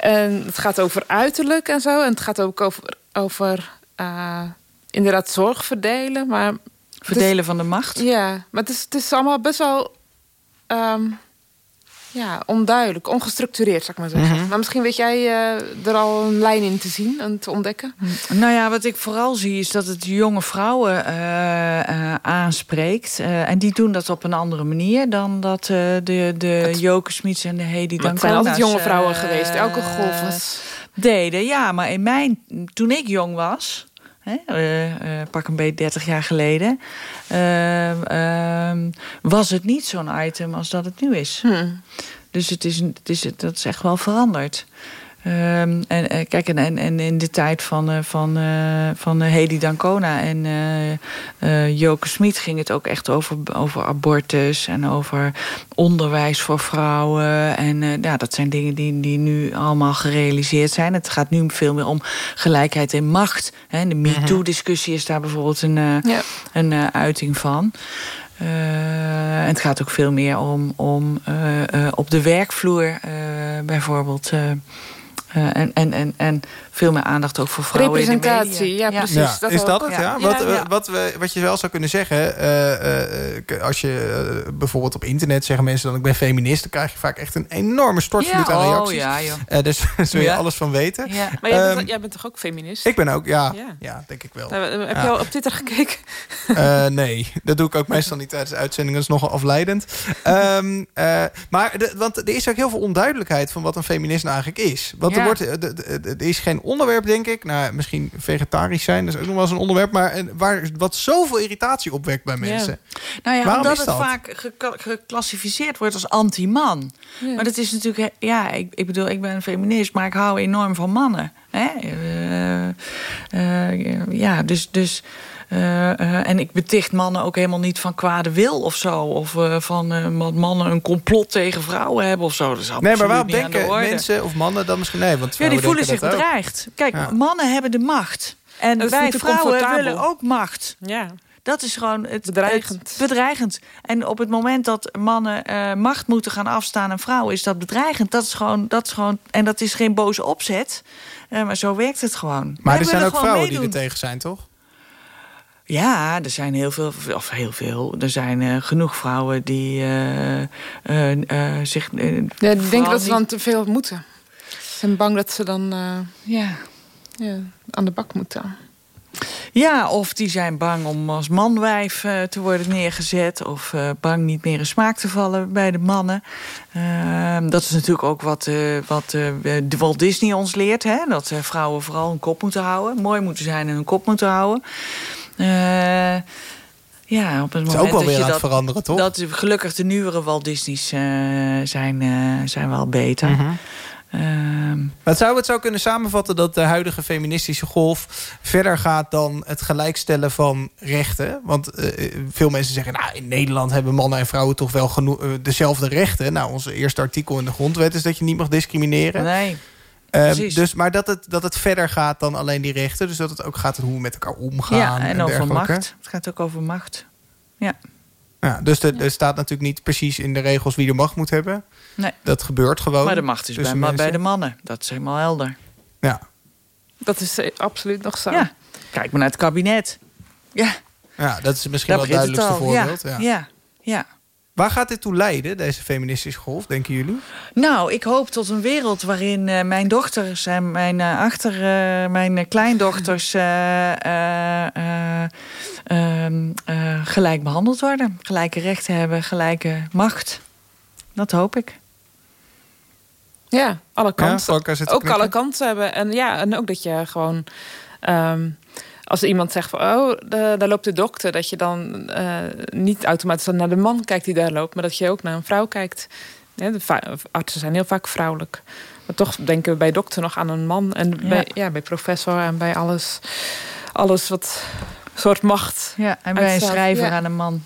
En het gaat over uiterlijk en zo. En het gaat ook over, over eh, inderdaad zorg verdelen. Maar Verdelen van de macht. ja, maar het is, het is allemaal best wel ehm, ja, onduidelijk, ongestructureerd, zou ik maar zeggen. Maar misschien weet jij eh, er al een lijn in te zien en te ontdekken. Nou ja, wat ik vooral zie is dat het jonge vrouwen eh, eh, aanspreekt. En die doen dat op een andere manier dan dat de, de Het- Joke Smits en de Hedy Maar het zijn altijd jonge vrouwen geweest. Elke golf was... deden. Ja, maar in mijn, toen ik jong was, hè, eh, eh, pak een beetje 30 jaar geleden, ehm, ehm, was het niet zo'n item als dat het nu is. Hm. Dus het is, het is, dat is echt wel veranderd. Ehm, en eh, kijk, en, en, en in de tijd van, eh, van, eh, van Hedy Dancona en Joke Smit ging het ook echt over, over abortus en over onderwijs voor vrouwen. En ja, dat zijn dingen die, die nu allemaal gerealiseerd zijn. Het gaat nu veel meer om gelijkheid in macht. Hè. De MeToo-discussie is daar bijvoorbeeld een, Ja. een uiting van. En het gaat ook veel meer om, om op de werkvloer bijvoorbeeld. Eh, en, en, en, en veel meer aandacht ook voor vrouwen in de Representatie, media. ja, precies. Ja, dat is ook. dat het? Ja. Ja. Wat, Ja, eh, ja. Wat, we, wat je wel zou kunnen zeggen, eh, eh, als je bijvoorbeeld op internet zeggen mensen dan ik ben feminist, dan krijg je vaak echt een enorme stortvloed aan oh, reacties. ja, joh. Eh, dus daar zul je Ja. alles van weten. Ja. Maar jij, Ehm, bent, jij bent toch ook feminist? Ik ben ook, ja, Ja. ja. denk ik wel. Nou, Heb Ja. je al op Twitter gekeken? Eh, nee, dat doe ik ook meestal niet tijdens de uitzending. Dat is nogal afleidend. Ehm, eh, maar de, want er is ook heel veel onduidelijkheid van wat een feminist nou eigenlijk is. Want er, wordt, er, er- er is geen onderwerp, denk ik. Nou, misschien vegetarisch zijn, dat is ook nog wel eens een onderwerp. Maar waar, wat zoveel irritatie opwekt bij mensen. Nou ja, Waarom omdat is het dat? vaak geclassificeerd wordt als anti-man. Ja. Maar dat is natuurlijk... Ja, ik, ik bedoel, ik ben een feminist, maar ik hou enorm van mannen. Hè? Eh, eh, ja, dus... dus eh, eh, en ik beticht mannen ook helemaal niet van kwade wil of zo. Of eh, van eh, mannen een complot tegen vrouwen hebben of zo. Dat is Nee, maar absoluut waarom de denken orde. mensen of mannen dan misschien... Nee, want Ja, die voelen zich ook. bedreigd. Kijk, Ja. mannen hebben de macht. En Dat wij vrouwen willen ook macht. Ja. Dat is gewoon het Bedreigend. het- bedreigend. En op het moment dat mannen eh, macht moeten gaan afstaan aan vrouwen, is dat bedreigend. Dat is gewoon, dat is gewoon, en dat is geen boze opzet. Eh, maar zo werkt het gewoon. Maar Wij er zijn ook vrouwen die er tegen zijn, toch? Ja, er zijn heel veel, of heel veel. Er zijn eh, genoeg vrouwen die eh, eh, zich. Ja, die denken dat ze dan te veel moeten. Ze zijn bang dat ze dan Ja. ja, aan de bak moeten. Ja, of die zijn bang om als manwijf te worden neergezet. Of bang niet meer in smaak te vallen bij de mannen. Ehm, dat is natuurlijk ook wat, wat de Walt Disney ons leert. Hè? Dat vrouwen vooral hun kop moeten houden. Mooi moeten zijn en hun kop moeten houden. Eh, ja, op het Het is moment ook wel dat weer je aan het dat, veranderen, toch? dat gelukkig de nieuwere Walt Disney's eh, zijn, eh, zijn wel beter. Mhm. Ehm, Maar zou het zo kunnen samenvatten dat de huidige feministische golf verder gaat dan het gelijkstellen van rechten? Want veel mensen zeggen, nou in Nederland hebben mannen en vrouwen toch wel eh, dezelfde rechten. Nou, onze eerste artikel in de grondwet is dat je niet mag discrimineren. nee. Ehm, precies. dus, maar dat het, dat het verder gaat dan alleen die rechten. Dus dat het ook gaat om hoe we met elkaar omgaan. Ja, en, over dergelijke. macht. Het gaat ook over macht. Ja. Ja, dus er, er staat natuurlijk niet precies in de regels wie de macht moet hebben. Nee. Dat gebeurt gewoon. Maar de macht is bij, maar bij de mannen. Dat is helemaal helder. Ja. Dat is eh, absoluut nog zo. Ja. Kijk maar naar het kabinet. Ja, ja, dat is misschien daar wel het duidelijkste al. voorbeeld. Ja. Ja, ja, ja. Waar gaat dit toe leiden, deze feministische golf, denken jullie? Nou, ik hoop tot een wereld waarin eh, mijn dochters en mijn eh, achter, eh, mijn kleindochters eh, eh, eh, ehm, eh, gelijk behandeld worden. Gelijke rechten hebben, gelijke macht. Dat hoop ik. Ja, alle kanten. Ook alle kanten hebben. En ja, en ook dat je gewoon. ehm, als iemand zegt van oh, da- daar loopt de dokter, dat je dan eh, niet automatisch naar de man kijkt die daar loopt, maar dat je ook naar een vrouw kijkt. Ja, de artsen zijn heel vaak vrouwelijk. Maar toch denken we bij dokter nog aan een man. En Ja. bij, ja, bij professor en bij alles, alles wat soort macht. Ja, en bij een schrijver ja. aan een man.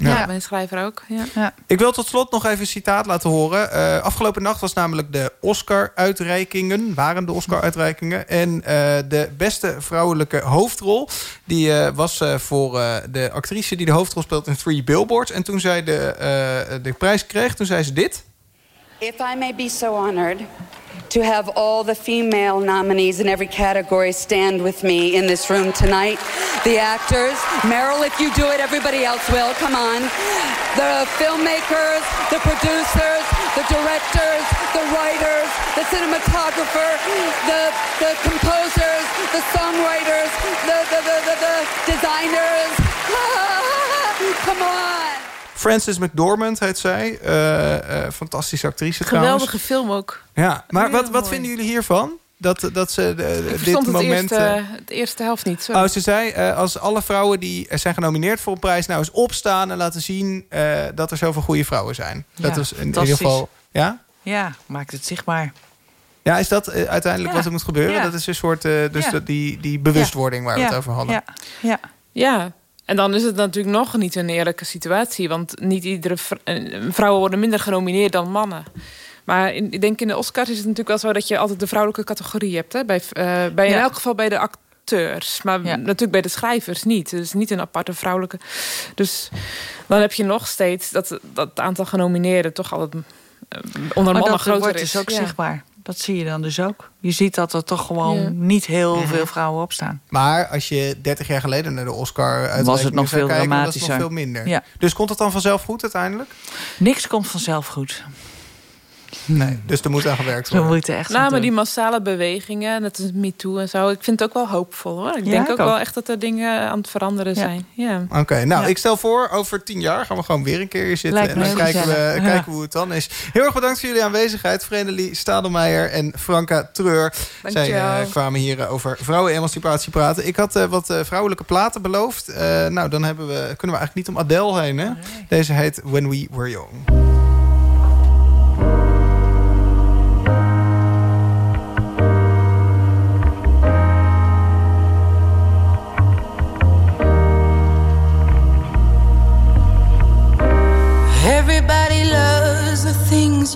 Ja, Ja. een schrijver ook. Ja. Ik wil tot slot nog even een citaat laten horen. Eh, afgelopen nacht was namelijk de Oscar-uitreikingen. Waren de Oscar-uitreikingen. En eh, de beste vrouwelijke hoofdrol... die eh, was eh, voor eh, de actrice die de hoofdrol speelt in Three Billboards. En toen zij de, eh, de prijs kreeg, toen zei ze dit. If I may be so honored to have all the female nominees in every category stand with me in this room tonight. The actors, Meryl, if you do it, everybody else will. Come on. The filmmakers, the producers, the directors, the writers, the cinematographer, the, the composers, the songwriters, the, the, the, the, the designers. Come on. Frances McDormand heet zij. Eh, eh, fantastische actrice Geweldige trouwens. film ook. Ja, maar Heel wat, wat mooi. vinden jullie hiervan? Dat, dat ze de, Ik dit het moment... eerste, eh, de eerste helft niet. Sorry. Oh, ze zei, eh, als alle vrouwen die eh, zijn genomineerd voor een prijs... nou eens opstaan en laten zien eh, dat er zoveel goede vrouwen zijn. dat Ja, is in ieder fantastisch. geval... Ja? Ja, maakt het zichtbaar. Ja, is dat eh, uiteindelijk Ja. wat er moet gebeuren? Ja. Dat is een soort, eh, dus Ja. dat die, die bewustwording waar we ja. het over hadden. Ja, ja. Ja, en dan is het natuurlijk nog niet een eerlijke situatie. Want niet iedere eh, vrouwen worden minder genomineerd dan mannen. Maar in, ik denk in de Oscars is het natuurlijk wel zo dat je altijd de vrouwelijke categorie hebt. Hè? Bij, eh, bij in elk geval bij de acteurs. Maar Ja. natuurlijk bij de schrijvers niet. Dus niet een aparte vrouwelijke. Dus dan heb je nog steeds dat, dat het aantal genomineerden toch altijd eh, onder mannen dat groter wordt is. dus ook Ja. zichtbaar. Dat zie je dan dus ook. Je ziet dat er toch gewoon Ja. niet heel Mhm. veel vrouwen opstaan. Maar als je 30 jaar geleden naar de Oscar Was het nog veel kijken, was het nog dramatischer. veel minder. Ja. Dus komt het dan vanzelf goed uiteindelijk? Niks komt vanzelf goed. Nee. Dus er moet aan gewerkt We worden. moeten echt Nou, maar doen. die massale bewegingen, net als MeToo en zo, ik vind het ook wel hoopvol hoor. Ik Ja, denk ik ook, ook. wel echt dat er dingen aan het veranderen Ja. zijn. Ja. Oké, nou, Ja. ik stel voor, over tien jaar gaan we gewoon weer een keer hier zitten. Lijkt en dan kijken we, kijken we hoe het dan is. Heel erg bedankt voor jullie aanwezigheid. Vredelie Stadelmeijer en Franka Treur. Zij Dankjewel. eh, kwamen hier eh, over vrouwenemancipatie praten. Ik had eh, wat eh, vrouwelijke platen beloofd. Eh, nou, dan hebben we, kunnen we eigenlijk niet om Adele heen. Hè? Deze heet When We Were Young.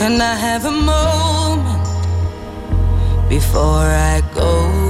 can I have a moment before I go?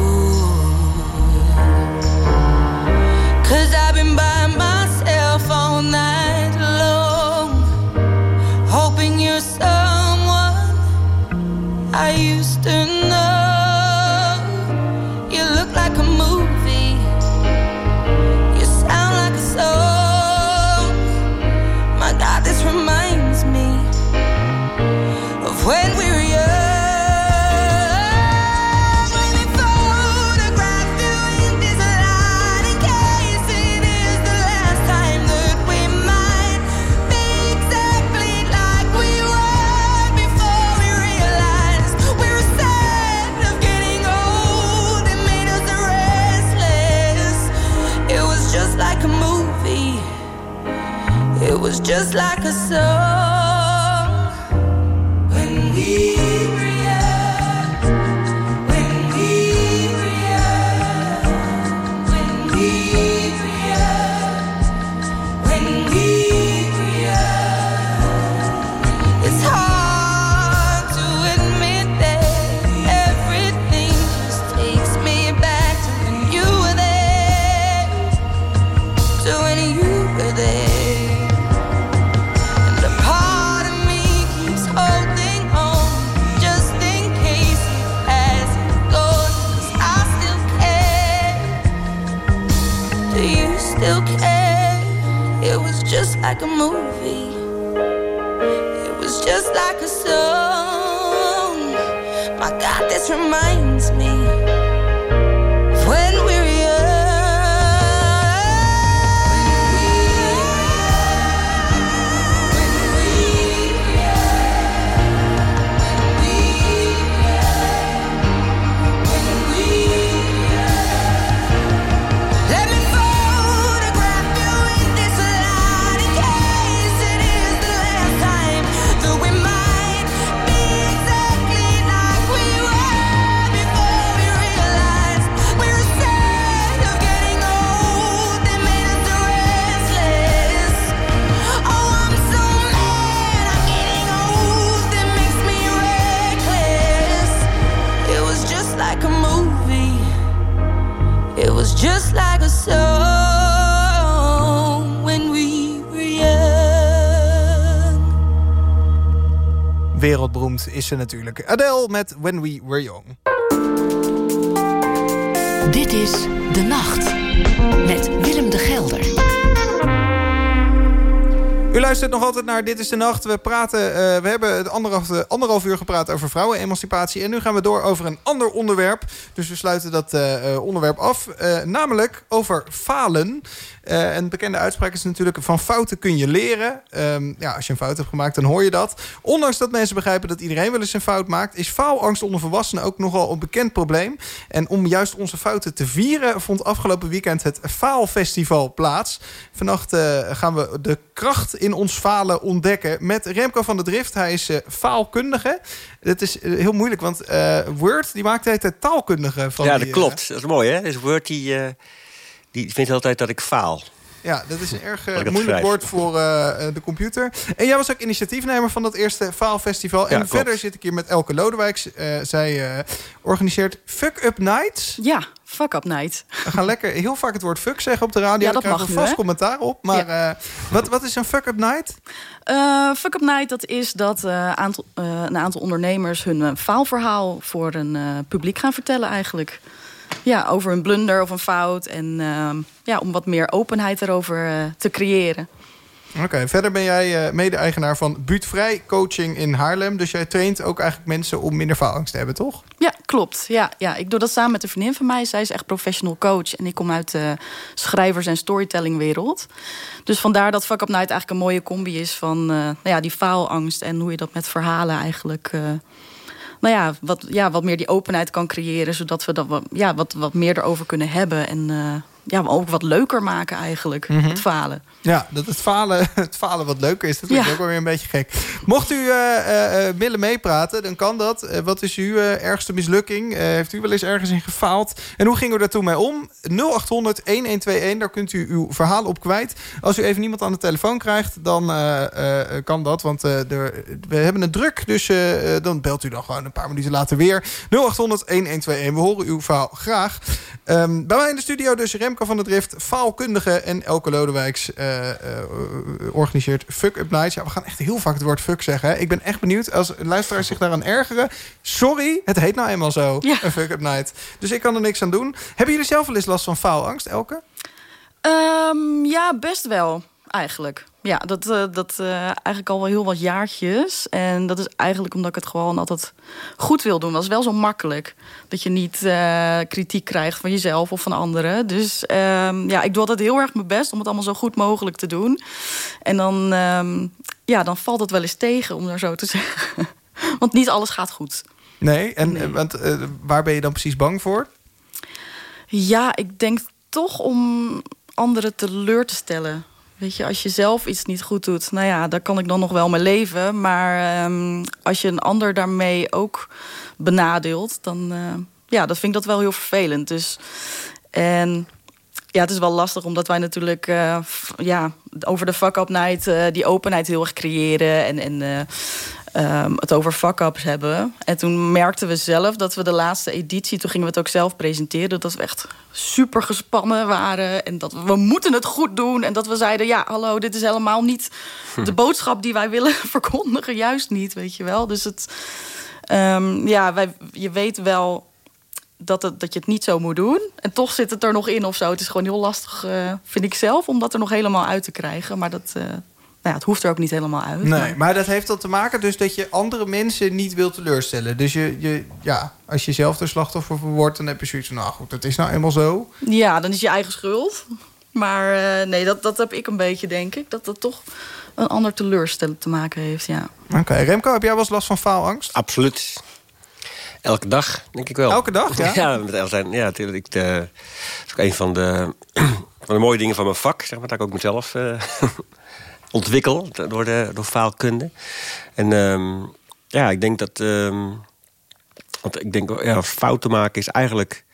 Just like a movie. God, is ze natuurlijk. Adele met When We Were Young. Dit is De Nacht met Willem de Gelder. U luistert nog altijd naar Dit is de Nacht. We, praten, eh, we hebben het anderhalf, eh, anderhalf uur gepraat over vrouwenemancipatie. En nu gaan we door over een ander onderwerp. Dus we sluiten dat eh, onderwerp af. Namelijk over falen. Eh, een bekende uitspraak is natuurlijk... van fouten kun je leren. Ehm, ja, als je een fout hebt gemaakt, dan hoor je dat. Ondanks dat mensen begrijpen dat iedereen wel eens een fout maakt... is faalangst onder volwassenen ook nogal een bekend probleem. En om juist onze fouten te vieren... vond afgelopen weekend het Faalfestival plaats. Vannacht eh, gaan we de kracht in ons falen ontdekken... met Remco van der Drift. Hij is eh, faalkundige. Dat is eh, heel moeilijk, want eh, Word die maakt de hele tijd taalkundige. Van ja, dat eh, klopt. Dat is mooi, hè? Dus Word die, eh, die vindt altijd dat ik faal. Ja, dat is een erg eh, moeilijk schrijf. woord voor eh, eh, de computer. En jij was ook initiatiefnemer van dat eerste faalfestival. En klopt. verder zit ik hier met Elke Lodewijks. Eh, zij eh, organiseert Fuck Up Nights. Ja, fuck up night. We gaan lekker heel vaak het woord fuck zeggen op de radio. Ja, dat mag nu, vast hè? commentaar op. Maar eh, wat, wat is een Fuck Up Night? Eh, fuck up night, dat is dat eh, aantal, eh, een aantal ondernemers hun faalverhaal voor een eh, publiek gaan vertellen eigenlijk. Ja, over een blunder of een fout. En ehm, ja, om wat meer openheid erover eh, te creëren. Oké, verder ben jij eh, mede-eigenaar van Buurtvrij Coaching in Haarlem. Dus jij traint ook eigenlijk mensen om minder faalangst te hebben, toch? Ja, klopt. Ja, ja, ik doe dat samen met een vriendin van mij. Zij is echt professional coach. En ik kom uit de schrijvers- en storytellingwereld. Dus vandaar dat Fuck Up Night eigenlijk een mooie combi is... van eh, nou ja, die faalangst en hoe je dat met verhalen eigenlijk... nou ja, wat, ja, wat meer die openheid kan creëren... zodat we dat ja, wat, wat meer erover kunnen hebben. En ja, ook wat leuker maken eigenlijk, Mhm. het falen. Ja, dat het falen, het falen wat leuker is. Dat klinkt Ja. ook wel weer een beetje gek. Mocht u eh, eh, eh, willen meepraten, dan kan dat. Wat is uw ergste mislukking? Heeft u wel eens ergens in gefaald? En hoe ging u daar toen mee om? 0800-1121, daar kunt u uw verhaal op kwijt. Als u even niemand aan de telefoon krijgt, dan kan dat. Want er, we hebben het druk, dus dan belt u dan gewoon een paar minuten later weer. 0800-1121, we horen uw verhaal graag. Ehm, bij mij in de studio dus Remco van der Drift, faalkundige en Elke Lodewijks eh, eh, organiseert Fuck Up Nights. Ja, we gaan echt heel vaak het woord fuck zeggen. Hè. Ik ben echt benieuwd als luisteraars zich daaraan ergeren. Sorry, het heet nou eenmaal zo, een Fuck Up Night. Dus ik kan er niks aan doen. Hebben jullie zelf wel eens last van faalangst, Elke? Ehm, ja, best wel, eigenlijk. Ja, dat, eh, dat eh, eigenlijk al wel heel wat jaartjes. En dat is eigenlijk omdat ik het gewoon altijd goed wil doen. Dat is wel zo makkelijk. Dat je niet eh, kritiek krijgt van jezelf of van anderen. Dus ehm, ja, ik doe altijd heel erg mijn best om het allemaal zo goed mogelijk te doen. En dan, ehm, ja, dan valt het wel eens tegen, om daar zo te zeggen. Want niet alles gaat goed. Nee, en Want, waar ben je dan precies bang voor? Ja, ik denk toch om anderen teleur te stellen. Weet je, als je zelf iets niet goed doet, nou ja, daar kan ik dan nog wel mee leven. Maar ehm, als je een ander daarmee ook benadeelt, dan uh, ja, dat vind ik dat wel heel vervelend. Dus en ja, het is wel lastig omdat wij natuurlijk uh, ja, over de fuck-up night uh, die openheid heel erg creëren. En, en um, het over fuck-ups hebben. En toen merkten we zelf dat we de laatste editie... toen gingen we het ook zelf presenteren... dat we echt super gespannen waren. En dat we, we moeten het goed doen. En dat we zeiden, ja, hallo, dit is helemaal niet... Hm. de boodschap die wij willen verkondigen. Juist niet, weet je wel. Dus het... Um, ja, wij, je weet wel dat, het, dat je het niet zo moet doen. En toch zit het er nog in of zo. Het is gewoon heel lastig, uh, vind ik zelf... om dat er nog helemaal uit te krijgen. Maar dat... Uh, nou ja, het hoeft er ook niet helemaal uit. Nee, maar... maar dat heeft dan te maken dus dat je andere mensen niet wilt teleurstellen. Dus je, je, ja, als je zelf de slachtoffer wordt, dan heb je zoiets van... nou goed, dat is nou eenmaal zo. Ja, dan is je eigen schuld. Maar uh, nee, dat, dat heb ik een beetje, denk ik. Dat dat toch een ander teleurstellen te maken heeft, ja. Oké, okay. Remco, heb jij wel eens last van faalangst? Absoluut. Elke dag, denk ik wel. Elke dag, ja? ja, met zijn, ja natuurlijk. De, dat is ook een van de, van de mooie dingen van mijn vak, zeg maar. Dat ik ook mezelf uh, ontwikkel door, de, door faalkunde. En um, ja, ik denk dat... Um, want ik denk, ja, fouten maken is eigenlijk...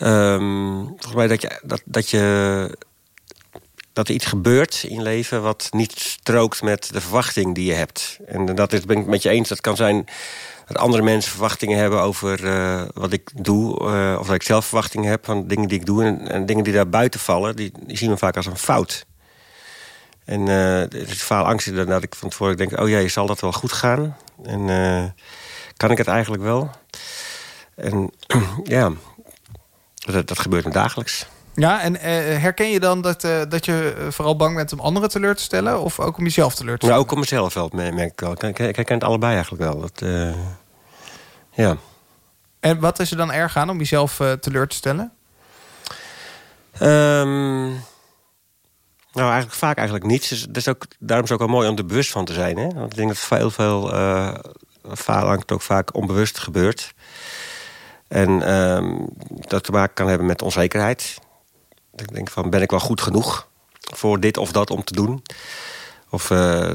Um, volgens mij dat je, dat, dat je... Dat er iets gebeurt in leven wat niet strookt met de verwachting die je hebt. En dat is, ben ik met je eens. Dat kan zijn dat andere mensen verwachtingen hebben over uh, wat ik doe. Uh, of dat ik zelf verwachtingen heb van dingen die ik doe. En, en dingen die daar buiten vallen, die, zien we vaak als een fout. En uh, het is faalangst dat ik van tevoren denk... oh ja, zal dat wel goed gaan? En kan ik het eigenlijk wel? En ja, dat, dat gebeurt me dagelijks. Ja, en herken je dan dat, dat je vooral bang bent om anderen teleur te stellen... of ook om jezelf teleur te stellen? Nou, ook om mezelf wel, merk ik wel. Ik, herken het allebei eigenlijk wel. Dat, ja. En wat is er dan erg aan om jezelf teleur te stellen? Um, nou, eigenlijk vaak eigenlijk niets. Dus, dus ook, daarom is het ook wel mooi om er bewust van te zijn. Hè? Want ik denk dat veel, veel uh, ook vaak onbewust gebeurt. En um, dat te maken kan hebben met onzekerheid. Ik denk van, ben ik wel goed genoeg voor dit of dat om te doen? Of... Uh,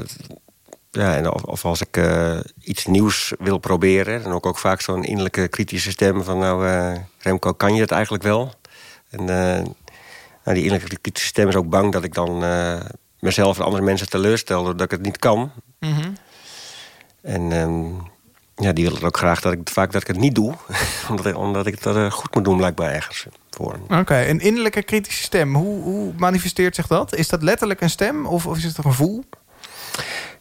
ja, of, als ik uh, iets nieuws wil proberen... dan ook, ook vaak zo'n innerlijke kritische stem van... nou, Remco, kan je het eigenlijk wel? En nou, die innerlijke kritische stem is ook bang dat ik dan mezelf en andere mensen teleurstel... doordat ik het niet kan. Mm -hmm. En um, ja, die willen ook graag dat ik vaak dat ik het niet doe. omdat, ik, omdat ik het goed moet doen, blijkbaar ergens. Oké, okay, een innerlijke kritische stem. Hoe, hoe manifesteert zich dat? Is dat letterlijk een stem of, of is het een gevoel?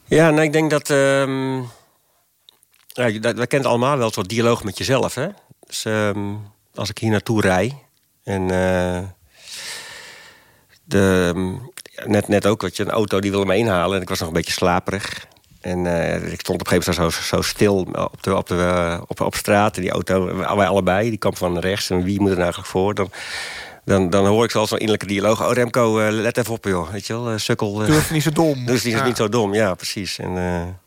Ja, nou, ik denk dat... Um, ja, we kennen allemaal wel, een soort dialoog met jezelf. Hè? Dus um, als ik hier naartoe rij... en uh, de, um, net, net ook, dat je een auto die wilde me inhalen... en ik was nog een beetje slaperig. En uh, ik stond op een gegeven moment zo, zo stil op, de, op, de, uh, op, op straat. En die auto, wij allebei, die kwam van rechts. En wie moet er nou eigenlijk voor? Dan, dan, dan hoor ik zoals zo'n innerlijke dialoog... oh Remco, uh, let even op joh, weet je wel, uh, sukkel. Doe even niet zo dom. Dus die is Ja. niet zo dom, ja, precies. En,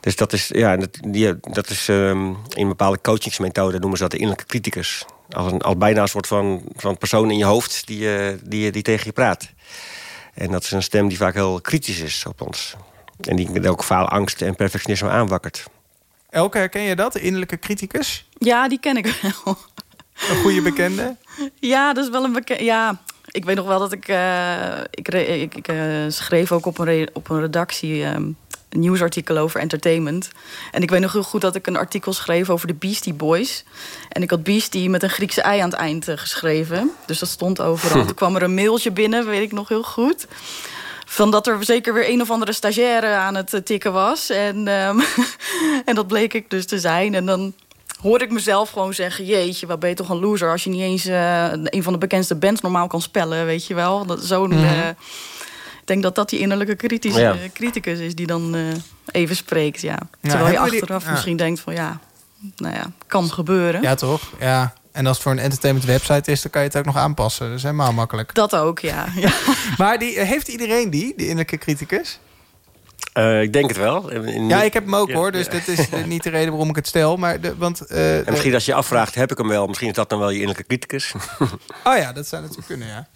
dus dat is, ja, dat, die, dat is um, in een bepaalde coachingsmethode noemen ze dat de innerlijke criticus. Als, een, als bijna een soort van, van persoon in je hoofd die, uh, die, die tegen je praat. En dat is een stem die vaak heel kritisch is op ons. En die ook faalangst en perfectionisme aanwakkert. Elke, herken je dat, de innerlijke criticus? Ja, die ken ik wel. Een goede bekende? Ja, dat is wel een bekende. Ja, ik weet nog wel dat ik. Uh, ik ik, ik uh, schreef ook op een, re op een redactie. Um, een nieuwsartikel over entertainment. En ik weet nog heel goed dat ik een artikel schreef over de Beastie Boys. En ik had Beastie met een Griekse ei aan het eind uh, geschreven. Dus dat stond overal. Toen kwam er een mailtje binnen, weet ik nog heel goed. Van dat er zeker weer een of andere stagiaire aan het tikken was. En, um, en dat bleek ik dus te zijn. En dan hoor ik mezelf gewoon zeggen... jeetje, wat ben je toch een loser... als je niet eens uh, een van de bekendste bands normaal kan spellen, weet je wel. Zo'n... Mm -hmm. uh, denk dat dat die innerlijke kritische, ja. criticus is... die dan uh, even spreekt, ja. ja Terwijl je achteraf die, ja. misschien denkt van... ja, nou ja, kan gebeuren. Ja, toch? Ja. En als het voor een entertainment website is... dan kan je het ook nog aanpassen. Dat is helemaal makkelijk. Dat ook, ja. ja. maar die, heeft iedereen die, die innerlijke criticus? Uh, ik denk het wel. In, ja, ik heb hem ook ja, hoor. Dus ja. dat is niet de reden waarom ik het stel. Maar de, want, uh, en misschien als je je afvraagt, heb ik hem wel? Misschien is dat dan wel je innerlijke criticus. oh ja, dat zou natuurlijk kunnen, ja.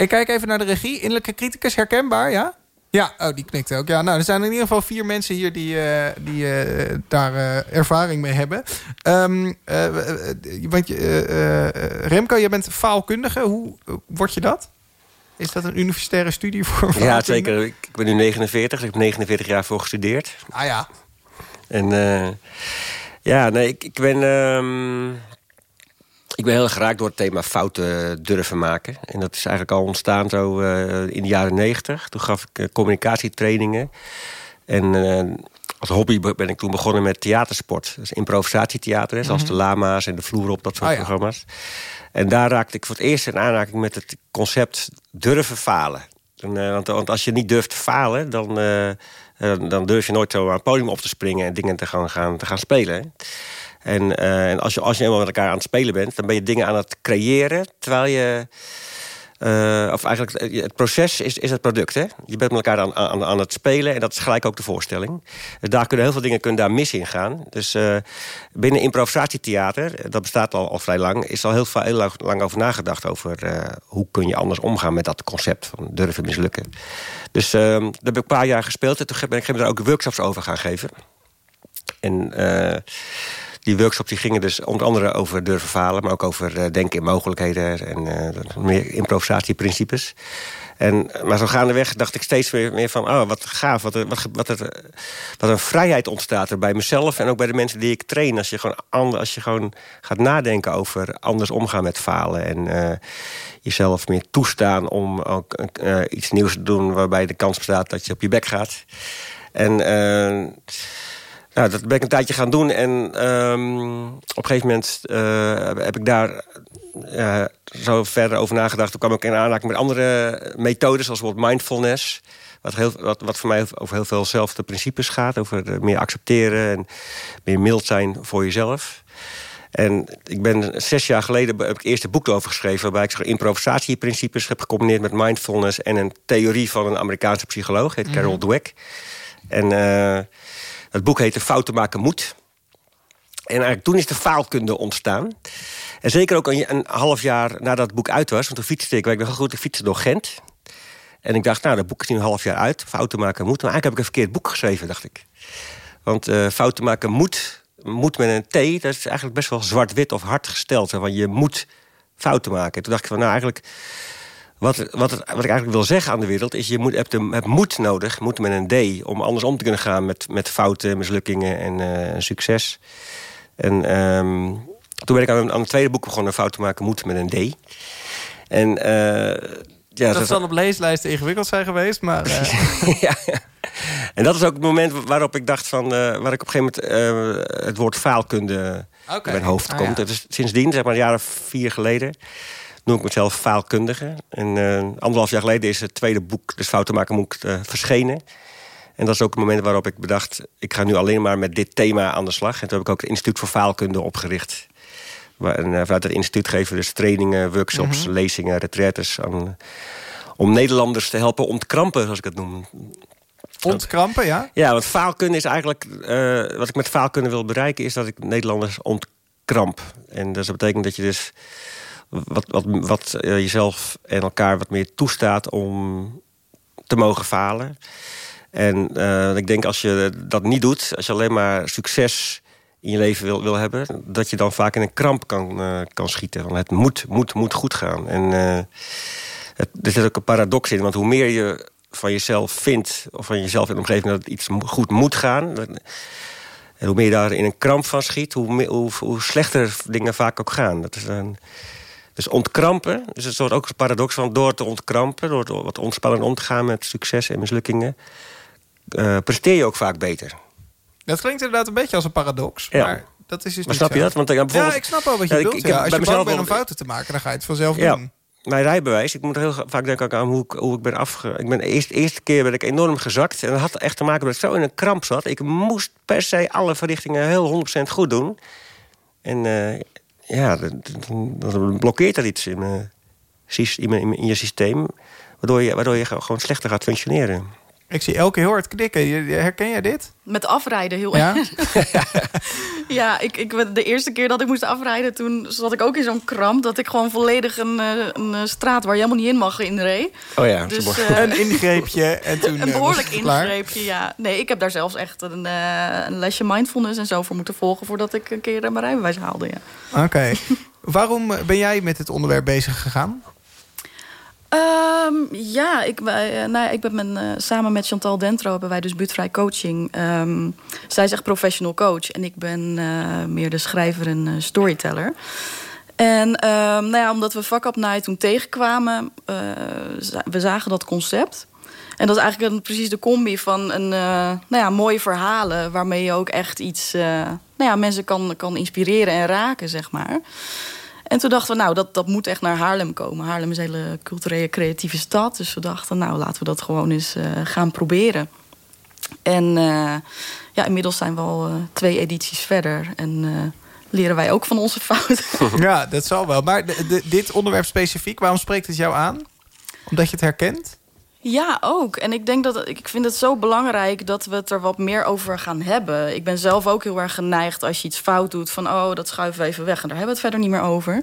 Ik kijk even naar de regie. Innerlijke criticus, herkenbaar, ja? Ja, oh, die knikt ook. Ja, nou, er zijn in ieder geval vier mensen hier die, eh, die eh, daar eh, ervaring mee hebben. Um, want je, Remco, je bent faalkundige. Hoe word je dat? Is dat een universitaire studie voor Ja, zeker. Ik ben nu 49. Ik heb 49 jaar voor gestudeerd. Ah ja. En ja, nee, ik, ik ben... Ik ben heel geraakt door het thema fouten durven maken. En dat is eigenlijk al ontstaan zo uh, in de jaren negentig. Toen gaf ik uh, communicatietrainingen. En uh, als hobby ben ik toen begonnen met theatersport. Dus improvisatietheater, mm -hmm. zoals de lama's en de vloer op, dat soort ja. programma's. En daar raakte ik voor het eerst in aanraking met het concept durven falen. En, want, want, als je niet durft te falen, dan, dan durf je nooit zo aan het podium op te springen... en dingen te gaan, gaan, te gaan spelen. En, uh, en als, je, als je met elkaar aan het spelen bent... dan ben je dingen aan het creëren, terwijl je... Uh, of eigenlijk, het proces is, is het product. Hè? Je bent met elkaar aan, aan, aan het spelen en dat is gelijk ook de voorstelling. Dus daar kunnen heel veel dingen kunnen daar mis in gaan. Dus binnen improvisatietheater, dat bestaat al, al vrij lang... is al heel, veel, heel lang, lang over nagedacht over hoe kun je anders omgaan... met dat concept van durven mislukken. Dus daar heb ik een paar jaar gespeeld en toen ben ik daar ook workshops over gaan geven. En die workshops die gingen dus onder andere over durven falen... maar ook over uh, denken in mogelijkheden en uh, meer improvisatieprincipes. En, maar zo gaandeweg dacht ik steeds meer, meer van... oh, wat gaaf, wat, wat, wat, er, wat een vrijheid ontstaat er bij mezelf... en ook bij de mensen die ik train. Als je gewoon, als je gewoon gaat nadenken over anders omgaan met falen... en uh, jezelf meer toestaan om ook iets nieuws te doen... waarbij de kans bestaat dat je op je bek gaat. En... Nou, dat ben ik een tijdje gaan doen. En um, op een gegeven moment uh, heb ik daar uh, zo verder over nagedacht. Toen kwam ik in aanraking met andere methodes, zoals bijvoorbeeld mindfulness. Wat, heel, wat, wat voor mij over heel veel zelfde principes gaat. Over meer accepteren en meer mild zijn voor jezelf. En ik ben zes jaar geleden heb ik het eerste boek over geschreven... waarbij ik improvisatieprincipes heb gecombineerd met mindfulness... en een theorie van een Amerikaanse psycholoog, heet mm -hmm. Carol Dweck. En... Uh, het boek heette Fouten maken moet. En eigenlijk toen is de faalkunde ontstaan. En zeker ook een, een, half jaar nadat het boek uit was... want toen fietste ik, ik nog goed, ik door Gent. En ik dacht, nou, dat boek is nu een half jaar uit. Fouten maken moet. Maar eigenlijk heb ik een verkeerd boek geschreven, dacht ik. Want uh, fouten maken moet, moet met een T... dat is eigenlijk best wel zwart-wit of hard gesteld. Want je moet fouten maken. En toen dacht ik van, nou, eigenlijk... Wat, wat, wat, ik eigenlijk wil zeggen aan de wereld is... je moet, hebt, de, hebt moed nodig, moed met een D... om anders om te kunnen gaan met, met fouten, mislukkingen en uh, succes. En um, toen ben ik aan, aan het tweede boek begonnen... Fouten maken, moed met een D. En, uh, ja, dat zal op leeslijsten ingewikkeld zijn geweest, maar... Uh... ja, ja. En dat is ook het moment waarop ik dacht van... waar ik op een gegeven moment het woord faalkunde okay. in mijn hoofd komt. Ah, ja. Dat is sindsdien, zeg maar een jaar of vier geleden noem ik mezelf faalkundige. En uh, anderhalf jaar geleden is het tweede boek, dus Fouten maken moet, uh, verschenen. En dat is ook het moment waarop ik bedacht... ik ga nu alleen maar met dit thema aan de slag. En toen heb ik ook het Instituut voor Faalkunde opgericht. En uh, vanuit het instituut geven we dus trainingen, workshops, mm -hmm. lezingen, retraites... Aan, om Nederlanders te helpen ontkrampen, zoals ik het noem. Ontkrampen, ja? Ja, want faalkunde is eigenlijk... wat ik met faalkunde wil bereiken... is dat ik Nederlanders ontkramp. En dus dat betekent dat je dus wat, wat, wat uh, jezelf en elkaar wat meer toestaat om te mogen falen. En uh, ik denk als je dat niet doet, als je alleen maar succes in je leven wil, wil hebben... dat je dan vaak in een kramp kan, uh, kan schieten. Want het moet, moet, moet goed gaan. En het, er zit ook een paradox in, want hoe meer je van jezelf vindt... of van jezelf in de omgeving dat iets goed moet gaan... en hoe meer je daar in een kramp van schiet... hoe, hoe, hoe slechter dingen vaak ook gaan. Dat is een... Dus ontkrampen is een soort ook een paradox van door te ontkrampen, door wat ontspannen om te gaan met succes en mislukkingen, uh, presteer je ook vaak beter. Dat klinkt inderdaad een beetje als een paradox, ja. maar dat is dus maar snap je zo. dat? Want, uh, ja, ik snap wel wat je bedoelt. Ik, ik, ja, als je bang bent om fouten te maken, dan ga je het vanzelf ja. doen. Mijn rijbewijs, ik moet heel vaak denken aan hoe ik, hoe ik ben afge... Ik ben de eerste, eerste keer ben ik enorm gezakt. En dat had echt te maken met dat ik zo in een kramp zat. Ik moest per se alle verrichtingen heel 100% goed doen. En uh, ja, dan blokkeert er iets in, in, in, in je systeem. Waardoor je, waardoor je gewoon slechter gaat functioneren. Ik zie elke heel hard knikken. Herken jij dit? Met afrijden heel ja? Ja, ik, ik, de eerste keer dat ik moest afrijden, toen zat ik ook in zo'n kramp. Dat ik gewoon volledig een, eh, een, eh, straat waar je helemaal niet in mag inreed. Oh ja, dus, uh, een ingreepje en toen. Een behoorlijk ingreepje, ja. Nee, ik heb daar zelfs echt een, een, lesje mindfulness en zo voor moeten volgen voordat ik een keer mijn rijbewijs haalde. Ja. Oké. Waarom ben jij met dit onderwerp bezig gegaan? Um, ja, ik, uh, nou, ik ben uh, samen met Chantal Dentro hebben wij dus buurtvrij coaching. Um, zij is echt professional coach en ik ben uh, meer de schrijver en storyteller. En um, nou ja, omdat we Fuck Night toen tegenkwamen, we zagen dat concept. En dat is eigenlijk een, precies de combi van een, nou ja, mooie verhalen... waarmee je ook echt iets, nou ja, mensen kan, kan inspireren en raken, zeg maar. En toen dachten we, nou, dat, dat moet echt naar Haarlem komen. Haarlem is een hele culturele, creatieve stad. Dus we dachten, nou, laten we dat gewoon eens uh, gaan proberen. En uh, ja, inmiddels zijn we al uh, twee edities verder. En leren wij ook van onze fouten. Ja, dat zal wel. Maar dit onderwerp specifiek, waarom spreekt het jou aan? Omdat je het herkent? Ja, ook. En ik denk dat ik vind het zo belangrijk dat we het er wat meer over gaan hebben. Ik ben zelf ook heel erg geneigd als je iets fout doet van oh, dat schuiven we even weg en daar hebben we het verder niet meer over.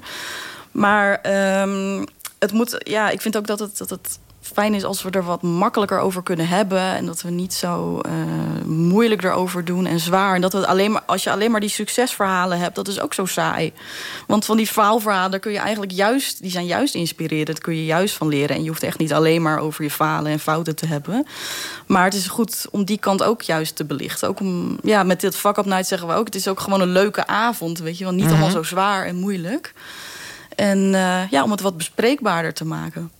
Maar um, het moet, ja, ik vind ook dat het, dat het fijn is als we er wat makkelijker over kunnen hebben. En dat we niet zo uh, moeilijk erover doen en zwaar. En dat we alleen maar, als je alleen maar die succesverhalen hebt, dat is ook zo saai. Want van die faalverhalen kun je eigenlijk juist, die zijn juist inspirerend. Daar kun je juist van leren. En je hoeft echt niet alleen maar over je falen en fouten te hebben. Maar het is goed om die kant ook juist te belichten. Ook om, ja, met dit fuck up night zeggen we ook, het is ook gewoon een leuke avond. Weet je wel, niet mm -hmm. allemaal zo zwaar en moeilijk. En uh, ja, om het wat bespreekbaarder te maken.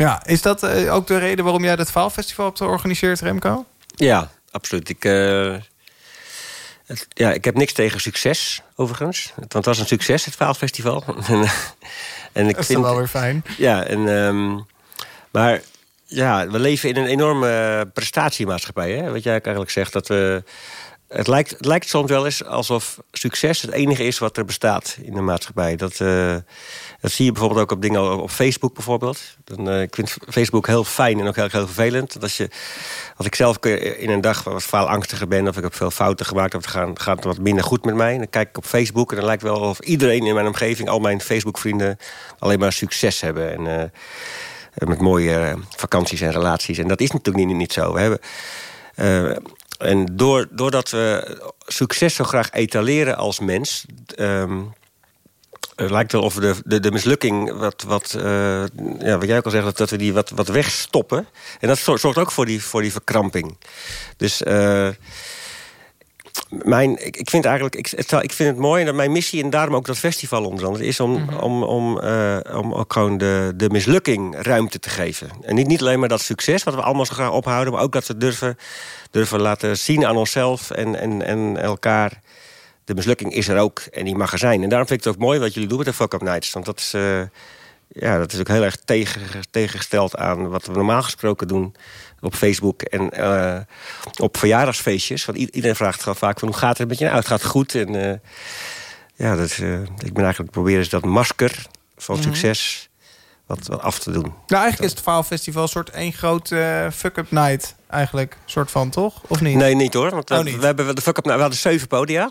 Ja, is dat uh, ook de reden waarom jij dat Faalfestival hebt georganiseerd, Remco? Ja, absoluut. Ik, uh, het, ja, ik heb niks tegen succes, overigens. Want het was een succes, het Faalfestival. en ik dat is vind, wel weer fijn. Ja, en, um, maar ja, we leven in een enorme prestatiemaatschappij. Hè? Wat jij eigenlijk zegt, dat we... Het lijkt, het lijkt soms wel eens alsof succes het enige is wat er bestaat in de maatschappij. Dat, uh, dat zie je bijvoorbeeld ook op dingen op Facebook bijvoorbeeld. Dan, uh, ik vind Facebook heel fijn en ook heel, heel vervelend. Dat als, je, als ik zelf in een dag wat faalangstiger ben... of ik heb veel fouten gemaakt of het gaat, gaat wat minder goed met mij... dan kijk ik op Facebook en dan lijkt wel of iedereen in mijn omgeving... al mijn Facebook-vrienden alleen maar succes hebben. En, uh, met mooie vakanties en relaties. En dat is natuurlijk niet, niet zo. We hebben... En door, doordat we succes zo graag etaleren als mens... Um, het lijkt wel of we de, de, de mislukking, wat, wat, uh, ja, wat jij ook al zegt, dat we die wat, wat wegstoppen. En dat zorgt ook voor die, voor die verkramping. Dus uh, mijn, ik, ik vind eigenlijk, ik, het, ik vind het mooi dat mijn missie en daarom ook dat festival onder andere is om, mm -hmm. om, om, uh, om ook gewoon de, de mislukking ruimte te geven. En niet, niet alleen maar dat succes wat we allemaal zo graag ophouden, maar ook dat we durven, durven laten zien aan onszelf en, en, en elkaar de mislukking is er ook en die mag er zijn. En daarom vind ik het ook mooi wat jullie doen met de Fuck Up Nights. Want dat is, uh, ja, dat is ook heel erg tegen, tegengesteld aan wat we normaal gesproken doen op Facebook en uh, op verjaardagsfeestjes. Want iedereen vraagt gewoon vaak van hoe gaat het met je nou? Het gaat goed. En uh, ja, dat, ik ben eigenlijk proberen dat masker van mm -hmm. succes wat, wat, af te doen. Nou, eigenlijk is het Faalfestival een soort één grote fuck-up night. Eigenlijk, soort van, toch? Of niet? Nee, niet hoor. Want oh, niet. we hebben de fuck-up night. We hadden zeven podia.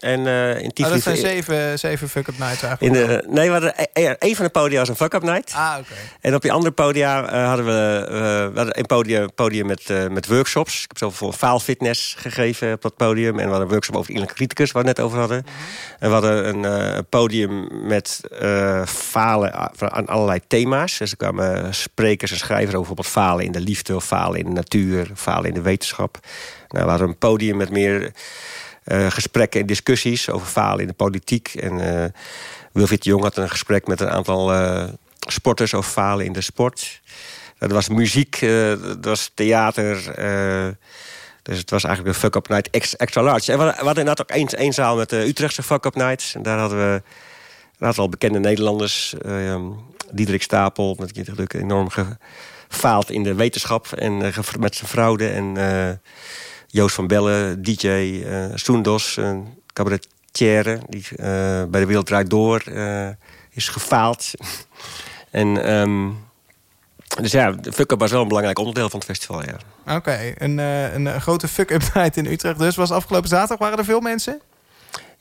En uh, in Tivoli... Oh, dat zijn zeven, zeven fuck-up nights eigenlijk? In de, nee, we hadden een, een van de podia was een fuck-up night. Ah, oké. Okay. En op die andere podia uh, hadden we, uh, we hadden een podium, podium met, met workshops. Ik heb zelf voor faalfitness gegeven op dat podium. En we hadden een workshop over innerlijke criticus, waar we het net over hadden. Mm -hmm. En we hadden een podium met falen aan allerlei thema's. Dus er kwamen sprekers en schrijvers over bijvoorbeeld falen in de liefde... of falen in de natuur, falen in de wetenschap. Nou, we hadden een podium met meer... Uh, gesprekken en discussies over falen in de politiek. En uh, Wilfried de Jong had een gesprek met een aantal uh, sporters over falen in de sport. Dat was muziek, dat was theater. dus het was eigenlijk een fuck-up night extra large. En we, hadden inderdaad ook één, één zaal met de Utrechtse fuck-up nights. En daar hadden we een aantal bekende Nederlanders. Diederik Stapel, met natuurlijk enorm gefaald in de wetenschap. En met zijn fraude en... Joost van Bellen, DJ, uh, Soendos, een cabaretier... die uh, bij de Wereld Draait Door is gefaald. en... Um, dus ja, de fuck-up was wel een belangrijk onderdeel van het festival, ja. Oké, een, een grote fuck-up night in Utrecht dus. Was afgelopen zaterdag, waren er veel mensen?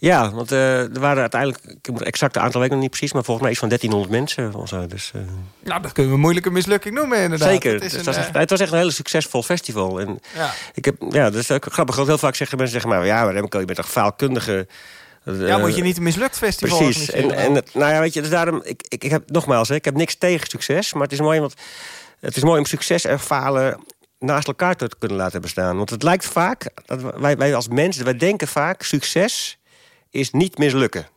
Ja, want uh, er waren uiteindelijk... Ik heb het exacte aantal weken nog niet precies... maar volgens mij iets van 1300 mensen of zo. Dus, uh... Nou, dat kunnen we een moeilijke mislukking noemen inderdaad. Zeker. Het, het, was echt, het, was echt, een hele succesvol festival. En ja. Ik heb, ja, dat is ook grappig. Want heel vaak zeggen mensen... Zeggen, maar ja, Remco, je bent toch faalkundige... Ja, moet je niet een mislukt festival Precies. En, en nou ja, weet je, dus daarom... Ik, ik, ik heb, nogmaals, hè, ik heb niks tegen succes. Maar het is mooi, want het is mooi om succes en falen naast elkaar te kunnen laten bestaan. Want het lijkt vaak, dat wij, wij als mensen, wij denken vaak... succes is niet mislukken.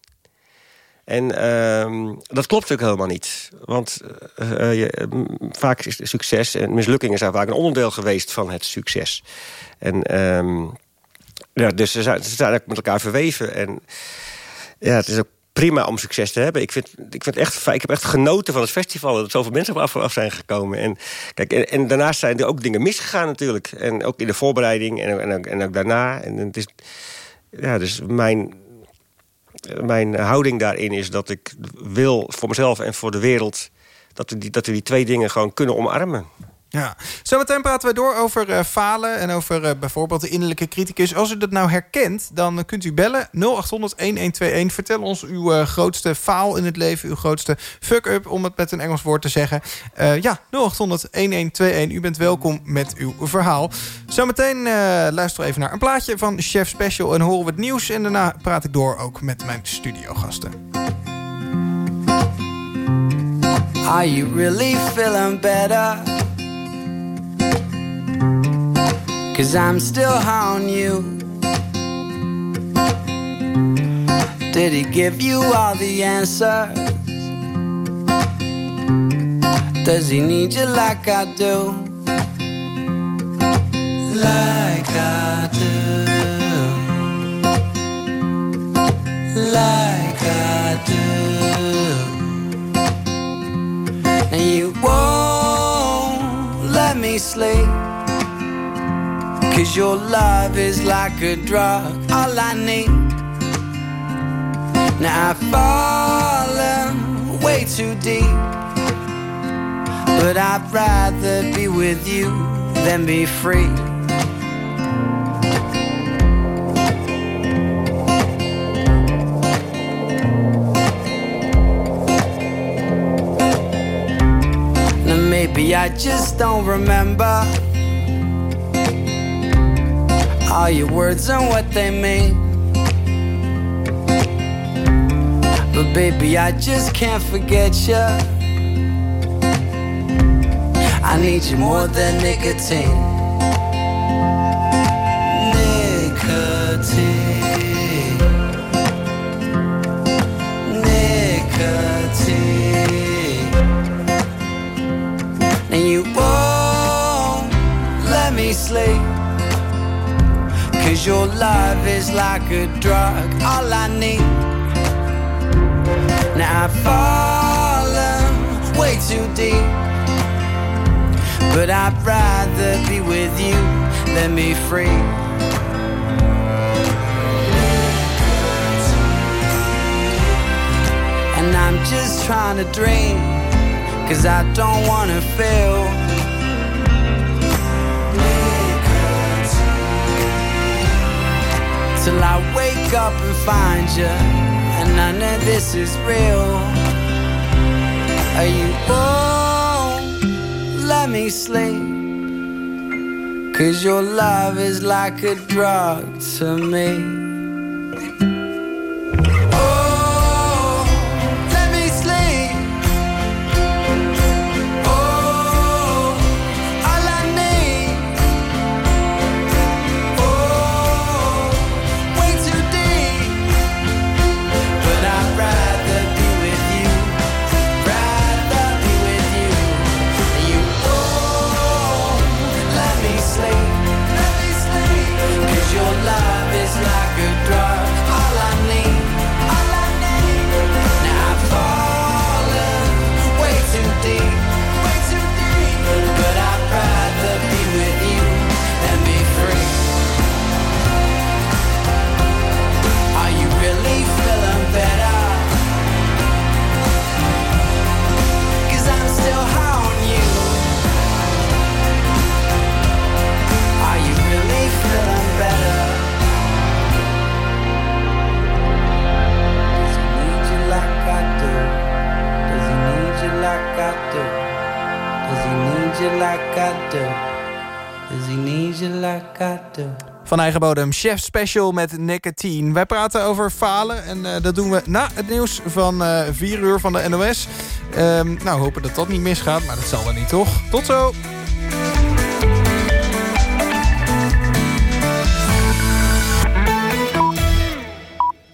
En uh, dat klopt ook helemaal niet. Want uh, je, vaak is succes en mislukkingen zijn vaak een onderdeel geweest van het succes. En um, ja, dus ze zijn, ze met elkaar verweven. En ja, het is ook prima om succes te hebben. Ik, vind, ik, vind echt, ik heb echt genoten van het festival. Dat zoveel mensen op af, zijn gekomen. En, kijk, en, en, daarnaast zijn er ook dingen misgegaan natuurlijk. En ook in de voorbereiding en, en, ook, en ook daarna. En het is, ja, dus mijn, mijn houding daarin is dat ik wil voor mezelf en voor de wereld... dat we die, dat we die twee dingen gewoon kunnen omarmen. Ja. Zometeen praten we door over uh, falen en over uh, bijvoorbeeld de innerlijke criticus. Als u dat nou herkent, dan kunt u bellen 0800-1121. Vertel ons uw uh, grootste faal in het leven, uw grootste fuck-up, om het met een Engels woord te zeggen. ja, 0800-1121. U bent welkom met uw verhaal. Zometeen luisteren we even naar een plaatje van Chef Special en horen we het nieuws. En daarna praat ik door ook met mijn studiogasten. Are better? Cause I'm still on you. Did he give you all the answers? Does he need you like I do? Like I do. Like I do. And you won't let me sleep. Cause your love is like a drug, all I need. Now I've fallen way too deep. But I'd rather be with you than be free. Now maybe I just don't remember all your words and what they mean. But baby, I just can't forget you. I need you more than nicotine. Nicotine. Nicotine. And you won't let me sleep. Cause your love is like a drug, all I need. Now I've fallen way too deep. But I'd rather be with you than be free. And I'm just trying to dream, cause I don't wanna feel wake up and find you, and none of this is real. Are you won't let me sleep? Cause your love is like a drug to me. Van eigen bodem, Chef Special met Nicotine. Wij praten over falen en eh, dat doen we na het nieuws van eh 4 uur van de NOS. Ehm, nou, hopen dat dat niet misgaat, maar dat zal wel niet, toch? Tot zo!